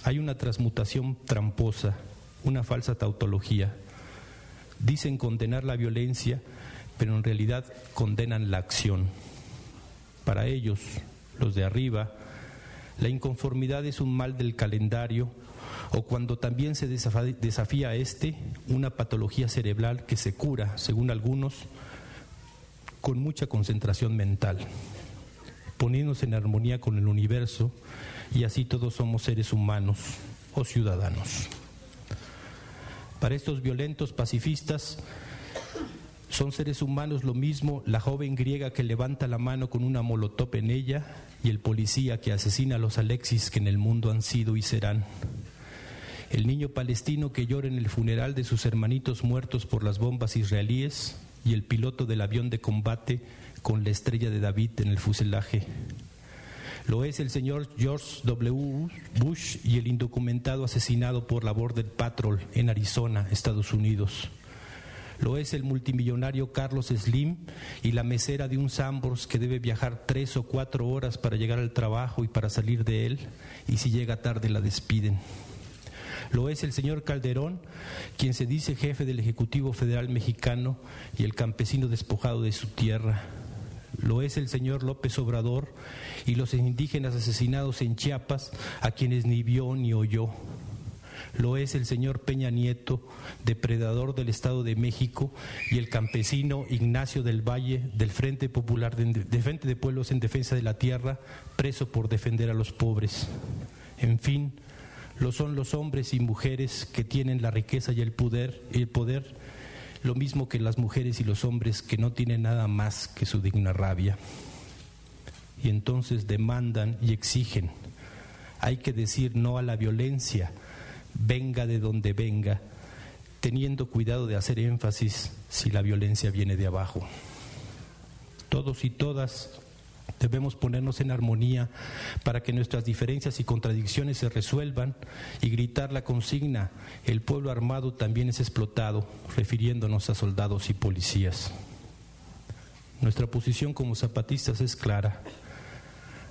Hay una transmutación tramposa, una falsa tautología. Dicen condenar la violencia, pero en realidad condenan la acción. Para ellos, los de arriba, la inconformidad es un mal del calendario o cuando también se desafía a este, una patología cerebral que se cura, según algunos, con mucha concentración mental poniéndose en armonía con el universo y así todos somos seres humanos o ciudadanos. Para estos violentos pacifistas, son seres humanos lo mismo la joven griega que levanta la mano con una molotov en ella y el policía que asesina a los Alexis que en el mundo han sido y serán. El niño palestino que llora en el funeral de sus hermanitos muertos por las bombas israelíes y el piloto del avión de combate con la estrella de David en el fuselaje. Lo es el señor George W. Bush y el indocumentado asesinado por la Border Patrol en Arizona, Estados Unidos. Lo es el multimillonario Carlos Slim y la mesera de un Sambors que debe viajar tres o cuatro horas para llegar al trabajo y para salir de él, y si llega tarde la despiden. Lo es el señor Calderón, quien se dice jefe del Ejecutivo Federal Mexicano y el campesino despojado de su tierra lo es el señor López Obrador y los indígenas asesinados en Chiapas a quienes ni vio ni oyó. Lo es el señor Peña Nieto, depredador del Estado de México, y el campesino Ignacio del Valle del Frente Popular de, de Frente de Pueblos en Defensa de la Tierra, preso por defender a los pobres. En fin, lo son los hombres y mujeres que tienen la riqueza y el poder, el poder lo mismo que las mujeres y los hombres que no tienen nada más que su digna rabia. Y entonces demandan y exigen. Hay que decir no a la violencia, venga de donde venga, teniendo cuidado de hacer énfasis si la violencia viene de abajo. Todos y todas Debemos ponernos en armonía para que nuestras diferencias y contradicciones se resuelvan y gritar la consigna, el pueblo armado también es explotado, refiriéndonos a soldados y policías. Nuestra posición como zapatistas es clara.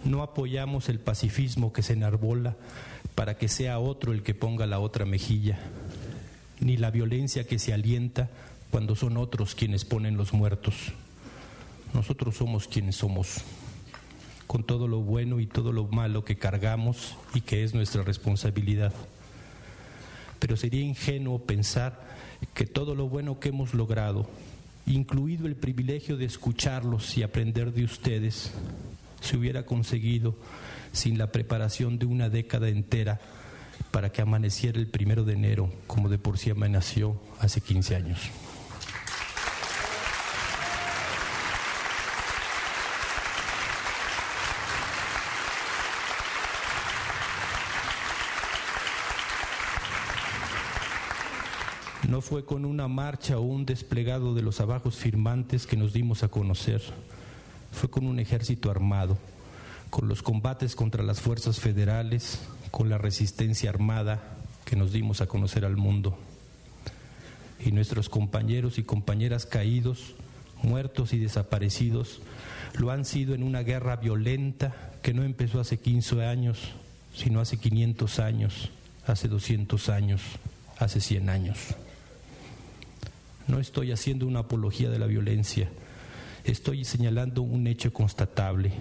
No apoyamos el pacifismo que se enarbola para que sea otro el que ponga la otra mejilla, ni la violencia que se alienta cuando son otros quienes ponen los muertos. Nosotros somos quienes somos con todo lo bueno y todo lo malo que cargamos y que es nuestra responsabilidad. Pero sería ingenuo pensar que todo lo bueno que hemos logrado, incluido el privilegio de escucharlos y aprender de ustedes, se hubiera conseguido sin la preparación de una década entera para que amaneciera el primero de enero, como de por sí amaneció hace 15 años. No fue con una marcha o un desplegado de los abajos firmantes que nos dimos a conocer. Fue con un ejército armado, con los combates contra las fuerzas federales, con la resistencia armada que nos dimos a conocer al mundo. Y nuestros compañeros y compañeras caídos muertos y desaparecidos lo han sido en una guerra violenta que no empezó hace 15 años, sino hace 500 años, hace 200 años, hace 100 años. No estoy haciendo una apología de la violencia, estoy señalando un hecho constatable.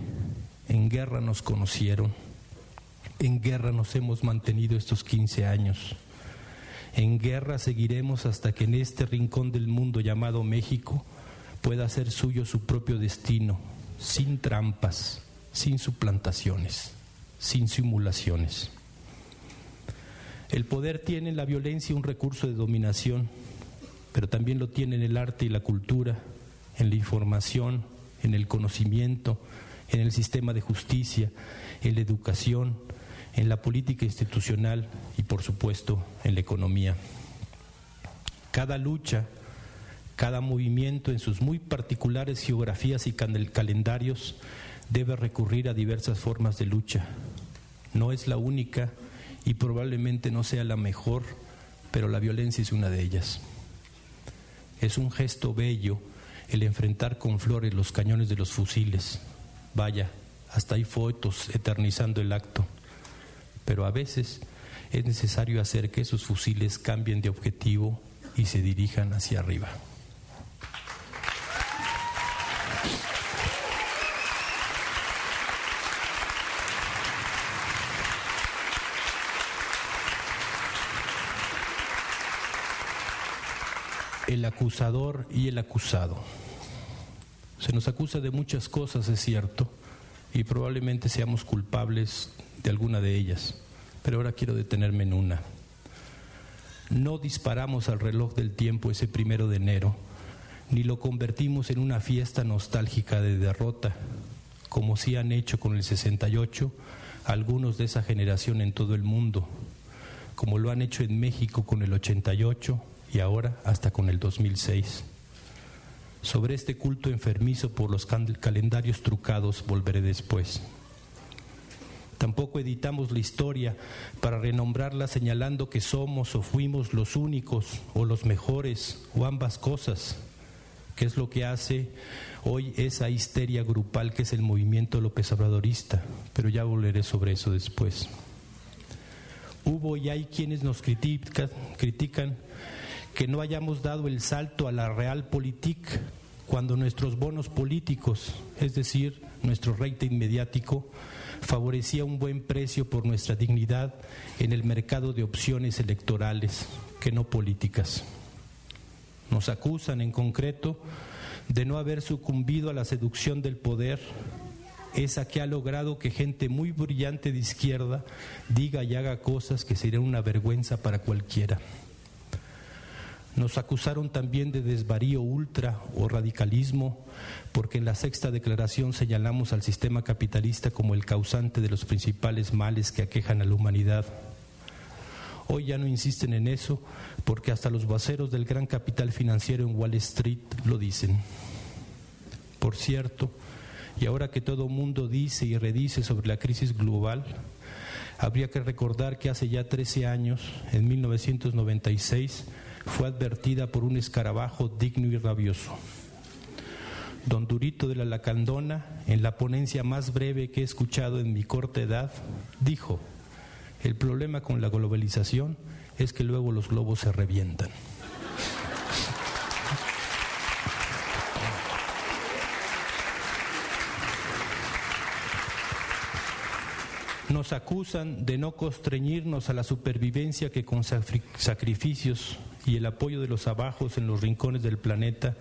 En guerra nos conocieron, en guerra nos hemos mantenido estos 15 años. En guerra seguiremos hasta que en este rincón del mundo llamado México pueda hacer suyo su propio destino, sin trampas, sin suplantaciones, sin simulaciones. El poder tiene en la violencia un recurso de dominación, pero también lo tiene en el arte y la cultura, en la información, en el conocimiento, en el sistema de justicia, en la educación, en la política institucional y por supuesto en la economía. Cada lucha, cada movimiento en sus muy particulares geografías y calendarios debe recurrir a diversas formas de lucha. No es la única y probablemente no sea la mejor, pero la violencia es una de ellas. Es un gesto bello el enfrentar con flores los cañones de los fusiles. Vaya, hasta hay fotos eternizando el acto. Pero a veces es necesario hacer que esos fusiles cambien de objetivo y se dirijan hacia arriba. El acusador y el acusado. Se nos acusa de muchas cosas, es cierto, y probablemente seamos culpables de alguna de ellas, pero ahora quiero detenerme en una. No disparamos al reloj del tiempo ese primero de enero, ni lo convertimos en una fiesta nostálgica de derrota, como sí han hecho con el 68 algunos de esa generación en todo el mundo, como lo han hecho en México con el 88 y ahora hasta con el 2006. Sobre este culto enfermizo por los calendarios trucados volveré después. Tampoco editamos la historia para renombrarla señalando que somos o fuimos los únicos o los mejores o ambas cosas, que es lo que hace hoy esa histeria grupal que es el movimiento López Obradorista, pero ya volveré sobre eso después. Hubo y hay quienes nos critican, critican que no hayamos dado el salto a la realpolitik cuando nuestros bonos políticos, es decir, nuestro rating mediático, favorecía un buen precio por nuestra dignidad en el mercado de opciones electorales, que no políticas. Nos acusan en concreto de no haber sucumbido a la seducción del poder, esa que ha logrado que gente muy brillante de izquierda diga y haga cosas que serían una vergüenza para cualquiera. Nos acusaron también de desvarío ultra o radicalismo, porque en la sexta declaración señalamos al sistema capitalista como el causante de los principales males que aquejan a la humanidad. Hoy ya no insisten en eso, porque hasta los voceros del gran capital financiero en Wall Street lo dicen. Por cierto, y ahora que todo mundo dice y redice sobre la crisis global, habría que recordar que hace ya 13 años, en 1996, fue advertida por un escarabajo digno y rabioso. Don Durito de la Lacandona, en la ponencia más breve que he escuchado en mi corta edad, dijo, el problema con la globalización es que luego los globos se revientan. Nos acusan de no constreñirnos a la supervivencia que con sacrificios y el apoyo de los abajos en los rincones del planeta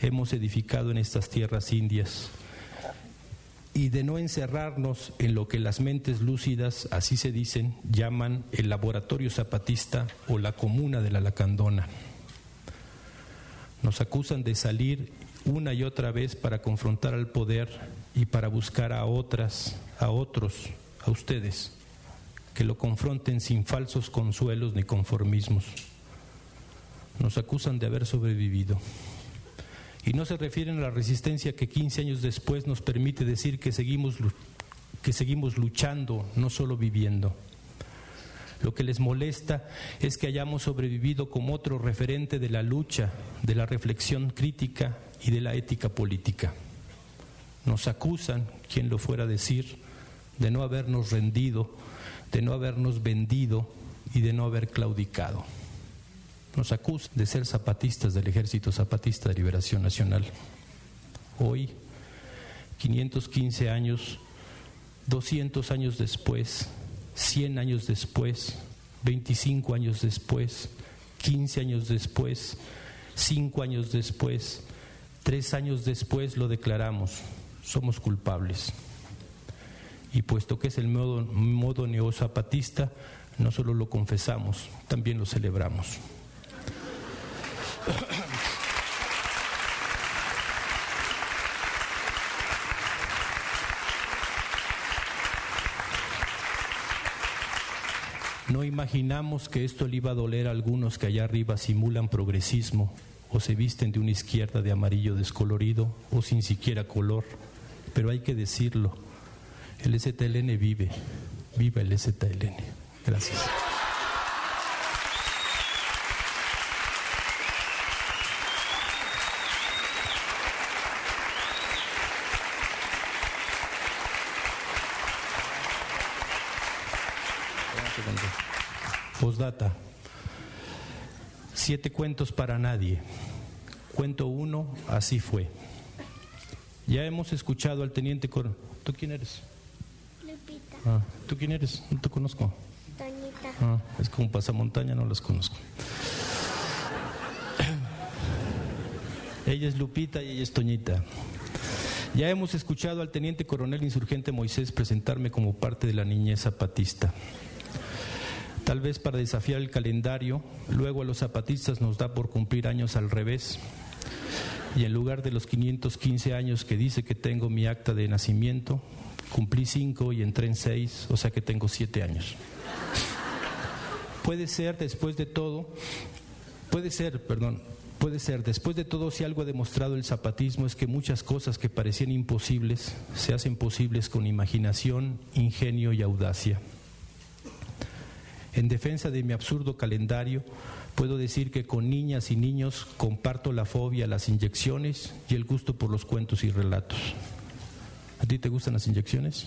hemos edificado en estas tierras indias y de no encerrarnos en lo que las mentes lúcidas, así se dicen, llaman el laboratorio zapatista o la comuna de la lacandona. Nos acusan de salir una y otra vez para confrontar al poder y para buscar a otras, a otros, a ustedes, que lo confronten sin falsos consuelos ni conformismos nos acusan de haber sobrevivido. Y no se refieren a la resistencia que 15 años después nos permite decir que seguimos, que seguimos luchando, no solo viviendo. Lo que les molesta es que hayamos sobrevivido como otro referente de la lucha, de la reflexión crítica y de la ética política. Nos acusan, quien lo fuera a decir, de no habernos rendido, de no habernos vendido y de no haber claudicado. Nos acusan de ser zapatistas del Ejército Zapatista de Liberación Nacional. Hoy, 515 años, 200 años después, 100 años después, 25 años después, 15 años después, 5 años después, 3 años después lo declaramos, somos culpables. Y puesto que es el modo, modo neozapatista, no solo lo confesamos, también lo celebramos. No imaginamos que esto le iba a doler a algunos que allá arriba simulan progresismo o se visten de una izquierda de amarillo descolorido o sin siquiera color, pero hay que decirlo, el STLN vive, viva el STLN. Gracias. Postdata. Siete cuentos para nadie. Cuento uno, así fue. Ya hemos escuchado al teniente coronel. ¿Tú quién eres? Lupita, Ah, ¿Tú quién eres? No te conozco. Toñita, Ah, es como pasamontaña, no las conozco. Ella es Lupita y ella es Toñita. Ya hemos escuchado al teniente coronel insurgente Moisés presentarme como parte de la niñez zapatista. Tal vez para desafiar el calendario, luego a los zapatistas nos da por cumplir años al revés. Y en lugar de los 515 años que dice que tengo mi acta de nacimiento, cumplí 5 y entré en 6, o sea que tengo 7 años. Puede ser, después de todo, puede ser, perdón, puede ser, después de todo, si algo ha demostrado el zapatismo es que muchas cosas que parecían imposibles se hacen posibles con imaginación, ingenio y audacia. En defensa de mi absurdo calendario, puedo decir que con niñas y niños comparto la fobia las inyecciones y el gusto por los cuentos y relatos. ¿A ti te gustan las inyecciones?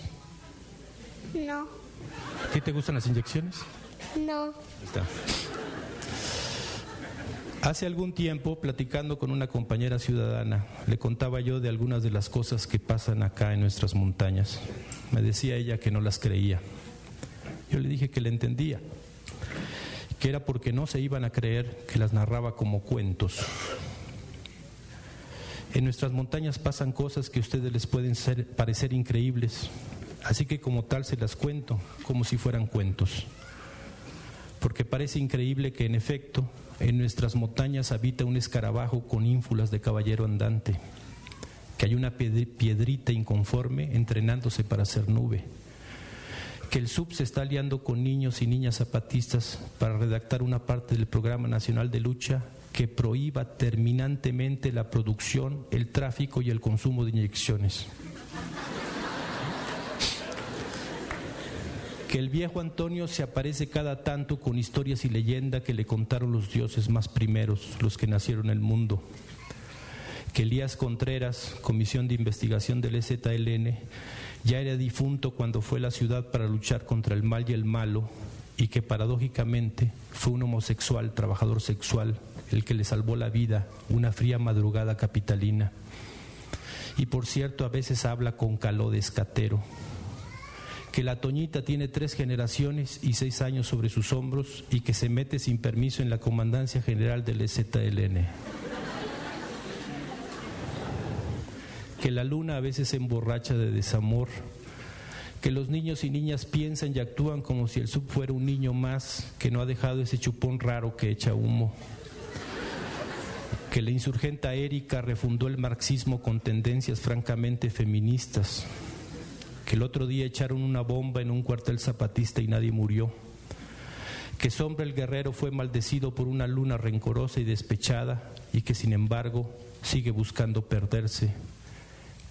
no, ¿A ti te gustan las inyecciones? no, está. Hace algún tiempo, platicando con una compañera ciudadana, le contaba yo de algunas de las cosas que pasan acá en nuestras montañas. Me decía ella que no las creía. Yo le dije que le entendía, que era porque no se iban a creer que las narraba como cuentos. En nuestras montañas pasan cosas que a ustedes les pueden parecer increíbles, así que como tal se las cuento, como si fueran cuentos porque parece increíble que en efecto en nuestras montañas habita un escarabajo con ínfulas de caballero andante, que hay una pied- piedrita inconforme entrenándose para ser nube, que el SUB se está aliando con niños y niñas zapatistas para redactar una parte del Programa Nacional de Lucha que prohíba terminantemente la producción, el tráfico y el consumo de inyecciones. que el viejo Antonio se aparece cada tanto con historias y leyenda que le contaron los dioses más primeros, los que nacieron en el mundo. Que Elías Contreras, Comisión de Investigación del EZLN, ya era difunto cuando fue a la ciudad para luchar contra el mal y el malo, y que paradójicamente fue un homosexual, trabajador sexual, el que le salvó la vida una fría madrugada capitalina. Y por cierto, a veces habla con caló de escatero que la Toñita tiene tres generaciones y seis años sobre sus hombros y que se mete sin permiso en la Comandancia General del EZLN. Que la luna a veces se emborracha de desamor. Que los niños y niñas piensan y actúan como si el sub fuera un niño más que no ha dejado ese chupón raro que echa humo. Que la insurgenta Erika refundó el marxismo con tendencias francamente feministas que el otro día echaron una bomba en un cuartel zapatista y nadie murió, que Sombra el Guerrero fue maldecido por una luna rencorosa y despechada y que sin embargo sigue buscando perderse,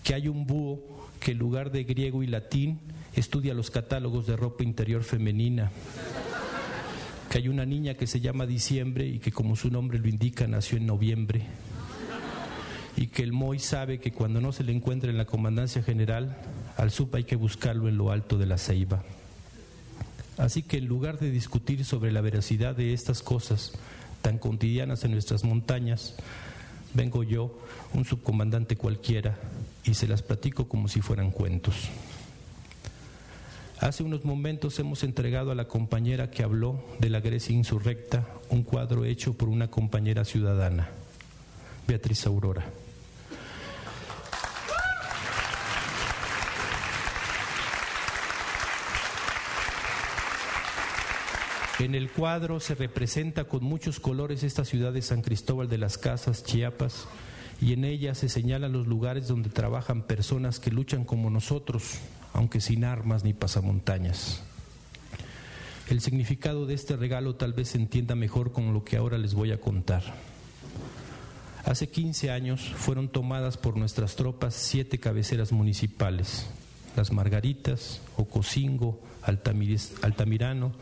que hay un búho que en lugar de griego y latín estudia los catálogos de ropa interior femenina, que hay una niña que se llama Diciembre y que como su nombre lo indica nació en noviembre, y que el MOI sabe que cuando no se le encuentra en la comandancia general, al SUP hay que buscarlo en lo alto de la ceiba. Así que en lugar de discutir sobre la veracidad de estas cosas tan cotidianas en nuestras montañas, vengo yo, un subcomandante cualquiera, y se las platico como si fueran cuentos. Hace unos momentos hemos entregado a la compañera que habló de la Grecia insurrecta un cuadro hecho por una compañera ciudadana, Beatriz Aurora. En el cuadro se representa con muchos colores esta ciudad de San Cristóbal de las Casas, Chiapas, y en ella se señalan los lugares donde trabajan personas que luchan como nosotros, aunque sin armas ni pasamontañas. El significado de este regalo tal vez se entienda mejor con lo que ahora les voy a contar. Hace 15 años fueron tomadas por nuestras tropas siete cabeceras municipales, las Margaritas, Ocosingo, Altamirano,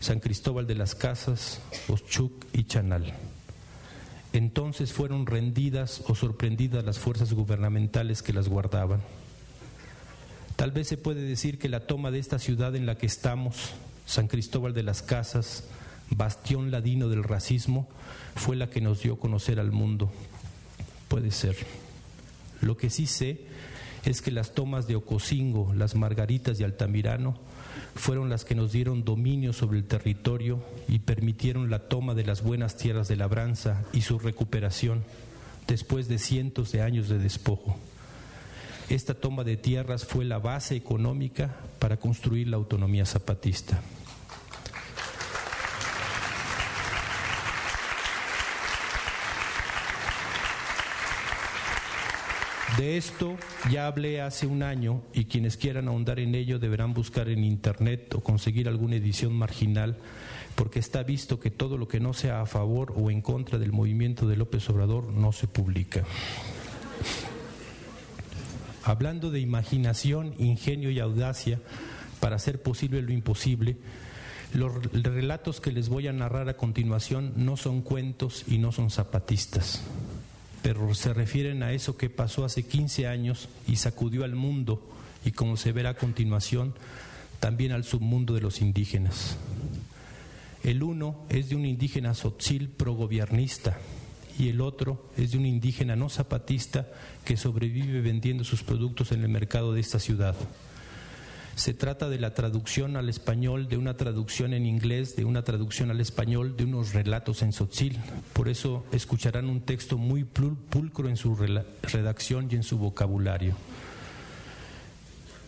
San Cristóbal de las Casas, Ochuc y Chanal. Entonces fueron rendidas o sorprendidas las fuerzas gubernamentales que las guardaban. Tal vez se puede decir que la toma de esta ciudad en la que estamos, San Cristóbal de las Casas, bastión ladino del racismo, fue la que nos dio a conocer al mundo. Puede ser. Lo que sí sé es que las tomas de Ocosingo, las Margaritas y Altamirano fueron las que nos dieron dominio sobre el territorio y permitieron la toma de las buenas tierras de labranza y su recuperación después de cientos de años de despojo. Esta toma de tierras fue la base económica para construir la autonomía zapatista. De esto ya hablé hace un año y quienes quieran ahondar en ello deberán buscar en internet o conseguir alguna edición marginal porque está visto que todo lo que no sea a favor o en contra del movimiento de López Obrador no se publica. Hablando de imaginación, ingenio y audacia para hacer posible lo imposible, los relatos que les voy a narrar a continuación no son cuentos y no son zapatistas pero se refieren a eso que pasó hace 15 años y sacudió al mundo y como se verá a continuación, también al submundo de los indígenas. El uno es de un indígena sotzil progobiernista y el otro es de un indígena no zapatista que sobrevive vendiendo sus productos en el mercado de esta ciudad. Se trata de la traducción al español, de una traducción en inglés, de una traducción al español, de unos relatos en sotzil. Por eso escucharán un texto muy pulcro en su redacción y en su vocabulario.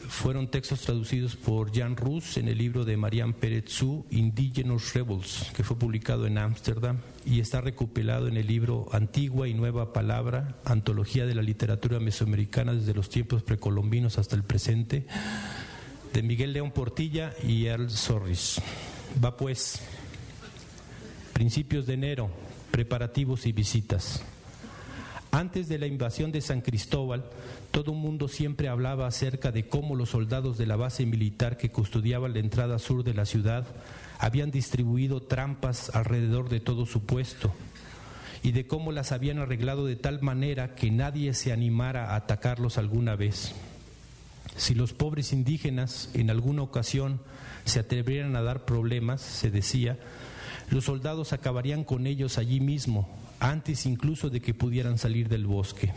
Fueron textos traducidos por Jan Rus en el libro de Marian Perezú, Indigenous Rebels, que fue publicado en Ámsterdam y está recopilado en el libro Antigua y Nueva Palabra, Antología de la Literatura Mesoamericana desde los tiempos precolombinos hasta el presente, de Miguel León Portilla y Earl Sorris. Va pues, principios de enero, preparativos y visitas. Antes de la invasión de San Cristóbal, todo el mundo siempre hablaba acerca de cómo los soldados de la base militar que custodiaban la entrada sur de la ciudad habían distribuido trampas alrededor de todo su puesto y de cómo las habían arreglado de tal manera que nadie se animara a atacarlos alguna vez. Si los pobres indígenas en alguna ocasión se atrevieran a dar problemas, se decía, los soldados acabarían con ellos allí mismo, antes incluso de que pudieran salir del bosque.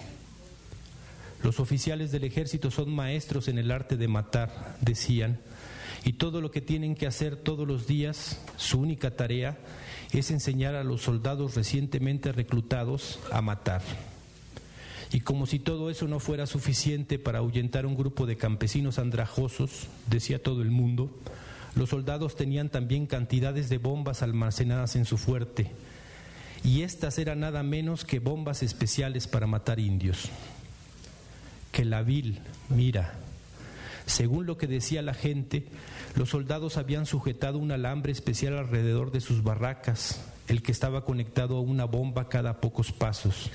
Los oficiales del ejército son maestros en el arte de matar, decían, y todo lo que tienen que hacer todos los días, su única tarea, es enseñar a los soldados recientemente reclutados a matar. Y como si todo eso no fuera suficiente para ahuyentar un grupo de campesinos andrajosos, decía todo el mundo, los soldados tenían también cantidades de bombas almacenadas en su fuerte, y estas eran nada menos que bombas especiales para matar indios. Que la vil, mira, según lo que decía la gente, los soldados habían sujetado un alambre especial alrededor de sus barracas, el que estaba conectado a una bomba cada pocos pasos.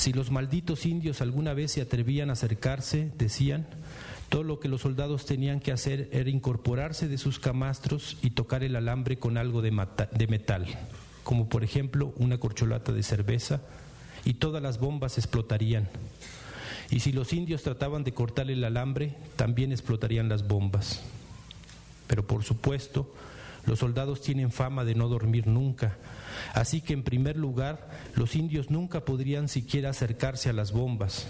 Si los malditos indios alguna vez se atrevían a acercarse, decían, Todo lo que los soldados tenían que hacer era incorporarse de sus camastros y tocar el alambre con algo de, de metal, como por ejemplo una corcholata de cerveza, y todas las bombas explotarían. Y si los indios trataban de cortar el alambre, también explotarían las bombas. Pero por supuesto, los soldados tienen fama de no dormir nunca. Así que en primer lugar, los indios nunca podrían siquiera acercarse a las bombas.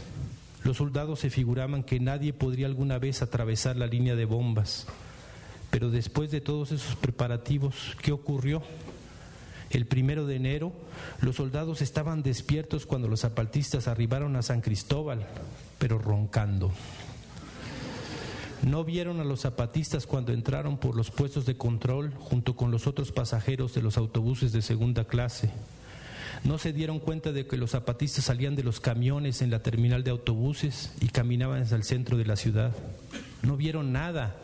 Los soldados se figuraban que nadie podría alguna vez atravesar la línea de bombas. Pero después de todos esos preparativos, ¿qué ocurrió? El primero de enero, los soldados estaban despiertos cuando los zapatistas arribaron a San Cristóbal, pero roncando. No vieron a los zapatistas cuando entraron por los puestos de control junto con los otros pasajeros de los autobuses de segunda clase. No se dieron cuenta de que los zapatistas salían de los camiones en la terminal de autobuses y caminaban hacia el centro de la ciudad. No vieron nada.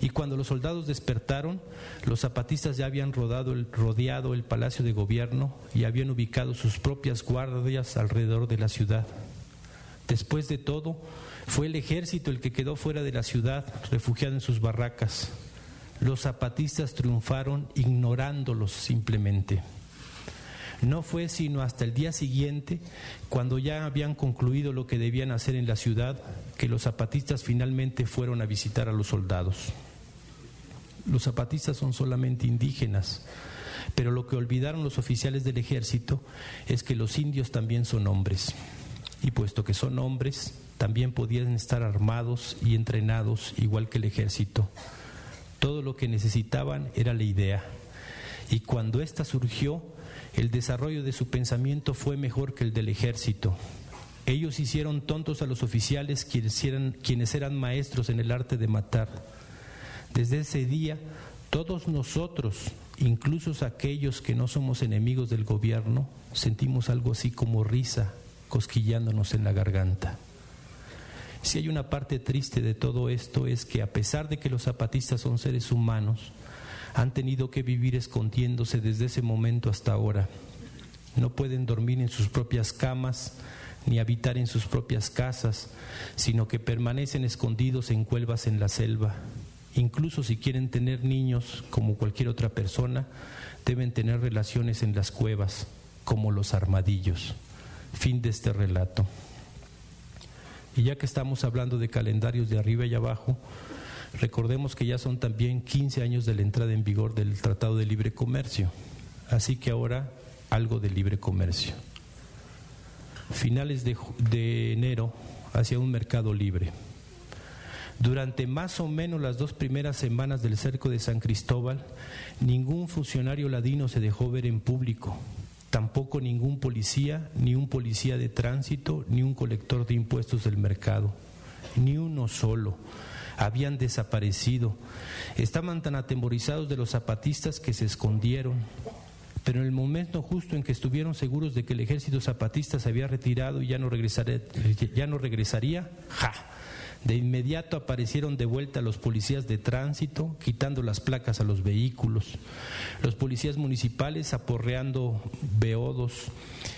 Y cuando los soldados despertaron, los zapatistas ya habían rodado el- rodeado el palacio de gobierno y habían ubicado sus propias guardias alrededor de la ciudad. Después de todo, fue el ejército el que quedó fuera de la ciudad, refugiado en sus barracas. Los zapatistas triunfaron ignorándolos simplemente. No fue sino hasta el día siguiente, cuando ya habían concluido lo que debían hacer en la ciudad, que los zapatistas finalmente fueron a visitar a los soldados. Los zapatistas son solamente indígenas, pero lo que olvidaron los oficiales del ejército es que los indios también son hombres. Y puesto que son hombres, también podían estar armados y entrenados igual que el ejército. Todo lo que necesitaban era la idea. Y cuando ésta surgió, el desarrollo de su pensamiento fue mejor que el del ejército. Ellos hicieron tontos a los oficiales quienes eran, quienes eran maestros en el arte de matar. Desde ese día, todos nosotros, incluso aquellos que no somos enemigos del gobierno, sentimos algo así como risa cosquillándonos en la garganta. Si hay una parte triste de todo esto es que a pesar de que los zapatistas son seres humanos, han tenido que vivir escondiéndose desde ese momento hasta ahora. No pueden dormir en sus propias camas ni habitar en sus propias casas, sino que permanecen escondidos en cuevas en la selva. Incluso si quieren tener niños como cualquier otra persona, deben tener relaciones en las cuevas, como los armadillos. Fin de este relato. Y ya que estamos hablando de calendarios de arriba y abajo, recordemos que ya son también 15 años de la entrada en vigor del Tratado de Libre Comercio. Así que ahora algo de libre comercio. Finales de, de enero hacia un mercado libre. Durante más o menos las dos primeras semanas del cerco de San Cristóbal, ningún funcionario ladino se dejó ver en público, tampoco ningún policía, ni un policía de tránsito, ni un colector de impuestos del mercado, ni uno solo. Habían desaparecido. Estaban tan atemorizados de los zapatistas que se escondieron. Pero en el momento justo en que estuvieron seguros de que el ejército zapatista se había retirado y ya no regresaría, ya no regresaría ¡ja! De inmediato aparecieron de vuelta los policías de tránsito, quitando las placas a los vehículos, los policías municipales aporreando beodos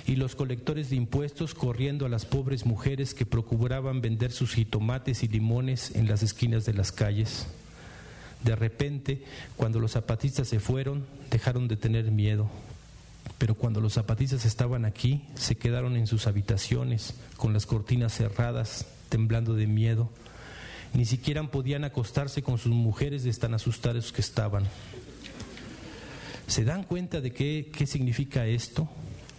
y los colectores de impuestos corriendo a las pobres mujeres que procuraban vender sus jitomates y limones en las esquinas de las calles. De repente, cuando los zapatistas se fueron, dejaron de tener miedo. Pero cuando los zapatistas estaban aquí, se quedaron en sus habitaciones, con las cortinas cerradas, temblando de miedo. Ni siquiera podían acostarse con sus mujeres de tan asustados que estaban. ¿Se dan cuenta de qué, qué significa esto?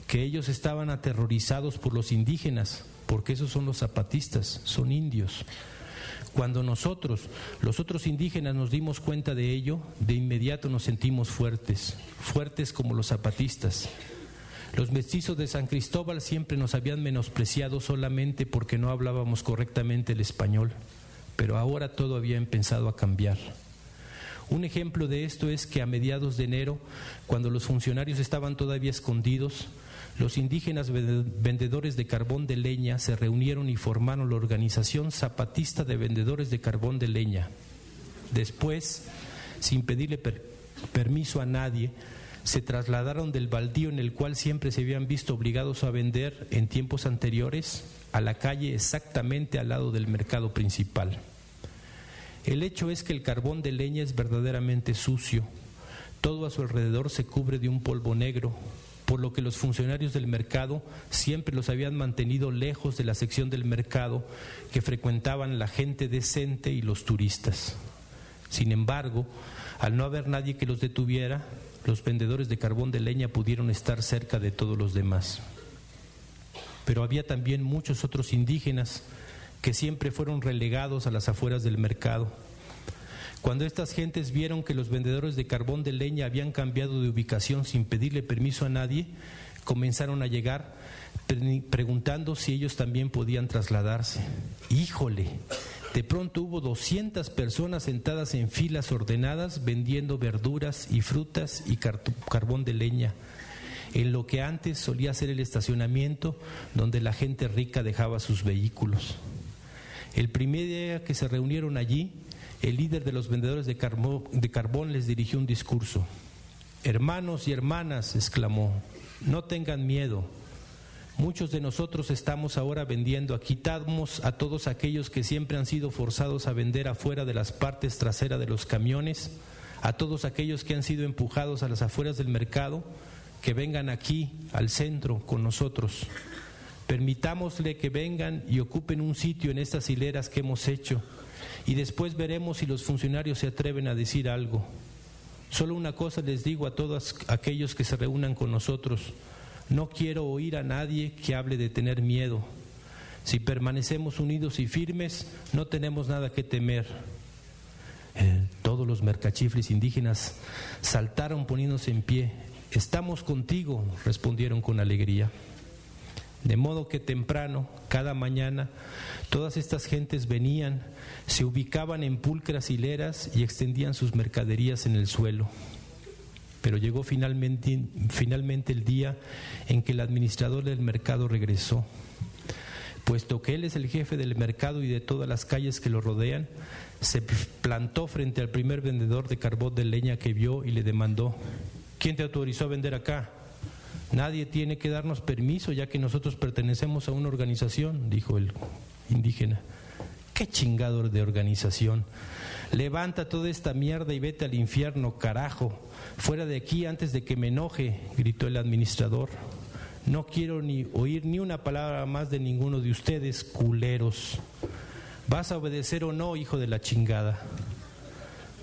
Que ellos estaban aterrorizados por los indígenas, porque esos son los zapatistas, son indios. Cuando nosotros, los otros indígenas, nos dimos cuenta de ello, de inmediato nos sentimos fuertes, fuertes como los zapatistas. Los mestizos de San Cristóbal siempre nos habían menospreciado solamente porque no hablábamos correctamente el español, pero ahora todo había empezado a cambiar. Un ejemplo de esto es que a mediados de enero, cuando los funcionarios estaban todavía escondidos, los indígenas vende- vendedores de carbón de leña se reunieron y formaron la Organización Zapatista de Vendedores de Carbón de Leña. Después, sin pedirle per- permiso a nadie, se trasladaron del baldío en el cual siempre se habían visto obligados a vender en tiempos anteriores a la calle exactamente al lado del mercado principal. El hecho es que el carbón de leña es verdaderamente sucio. Todo a su alrededor se cubre de un polvo negro, por lo que los funcionarios del mercado siempre los habían mantenido lejos de la sección del mercado que frecuentaban la gente decente y los turistas. Sin embargo, al no haber nadie que los detuviera, los vendedores de carbón de leña pudieron estar cerca de todos los demás. Pero había también muchos otros indígenas que siempre fueron relegados a las afueras del mercado. Cuando estas gentes vieron que los vendedores de carbón de leña habían cambiado de ubicación sin pedirle permiso a nadie, comenzaron a llegar pre- preguntando si ellos también podían trasladarse. Híjole, de pronto hubo 200 personas sentadas en filas ordenadas vendiendo verduras y frutas y carbón de leña, en lo que antes solía ser el estacionamiento donde la gente rica dejaba sus vehículos. El primer día que se reunieron allí, el líder de los vendedores de, carbo- de carbón les dirigió un discurso. Hermanos y hermanas, exclamó, no tengan miedo. Muchos de nosotros estamos ahora vendiendo, quitamos a todos aquellos que siempre han sido forzados a vender afuera de las partes traseras de los camiones, a todos aquellos que han sido empujados a las afueras del mercado, que vengan aquí al centro con nosotros. Permitámosle que vengan y ocupen un sitio en estas hileras que hemos hecho y después veremos si los funcionarios se atreven a decir algo. Solo una cosa les digo a todos aquellos que se reúnan con nosotros. No quiero oír a nadie que hable de tener miedo. Si permanecemos unidos y firmes, no tenemos nada que temer. Eh, todos los mercachifles indígenas saltaron poniéndose en pie. Estamos contigo, respondieron con alegría. De modo que temprano, cada mañana, todas estas gentes venían, se ubicaban en pulcras hileras y extendían sus mercaderías en el suelo. Pero llegó finalmente, finalmente el día en que el administrador del mercado regresó. Puesto que él es el jefe del mercado y de todas las calles que lo rodean, se plantó frente al primer vendedor de carbón de leña que vio y le demandó, ¿quién te autorizó a vender acá? Nadie tiene que darnos permiso ya que nosotros pertenecemos a una organización, dijo el indígena. ¿Qué chingador de organización? Levanta toda esta mierda y vete al infierno, carajo. Fuera de aquí antes de que me enoje, gritó el administrador. No quiero ni oír ni una palabra más de ninguno de ustedes, culeros. ¿Vas a obedecer o no, hijo de la chingada?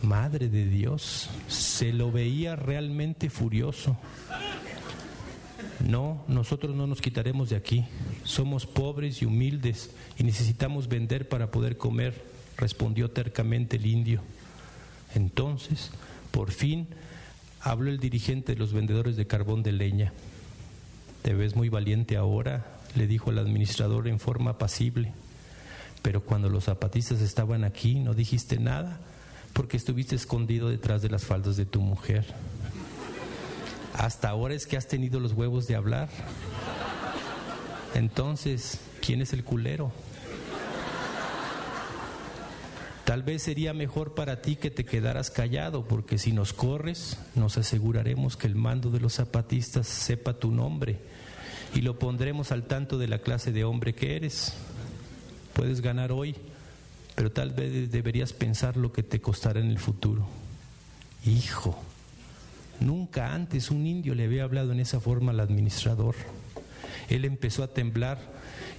Madre de Dios, se lo veía realmente furioso. No, nosotros no nos quitaremos de aquí. Somos pobres y humildes y necesitamos vender para poder comer, respondió tercamente el indio. Entonces, por fin, habló el dirigente de los vendedores de carbón de leña. Te ves muy valiente ahora, le dijo el administrador en forma apacible. Pero cuando los zapatistas estaban aquí, no dijiste nada, porque estuviste escondido detrás de las faldas de tu mujer. Hasta ahora es que has tenido los huevos de hablar. Entonces, ¿quién es el culero? Tal vez sería mejor para ti que te quedaras callado, porque si nos corres, nos aseguraremos que el mando de los zapatistas sepa tu nombre y lo pondremos al tanto de la clase de hombre que eres. Puedes ganar hoy, pero tal vez deberías pensar lo que te costará en el futuro. Hijo, nunca antes un indio le había hablado en esa forma al administrador. Él empezó a temblar,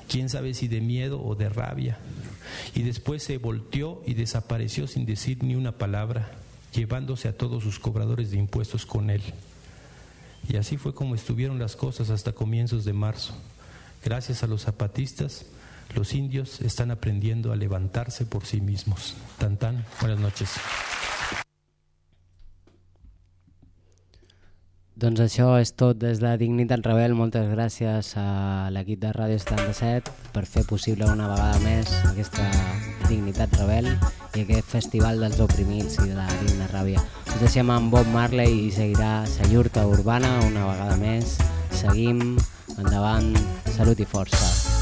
quién sabe si de miedo o de rabia, y después se volteó y desapareció sin decir ni una palabra, llevándose a todos sus cobradores de impuestos con él. Y así fue como estuvieron las cosas hasta comienzos de marzo. Gracias a los zapatistas, los indios están aprendiendo a levantarse por sí mismos. Tan tan, buenas noches. Doncs això és tot des de Dignitat Rebel. Moltes gràcies a l'equip de Ràdio 77 per fer possible una vegada més aquesta Dignitat Rebel i aquest festival dels oprimits i de la digna ràbia. Us deixem amb Bob Marley i seguirà sa llurta urbana una vegada més. Seguim, endavant, salut i força.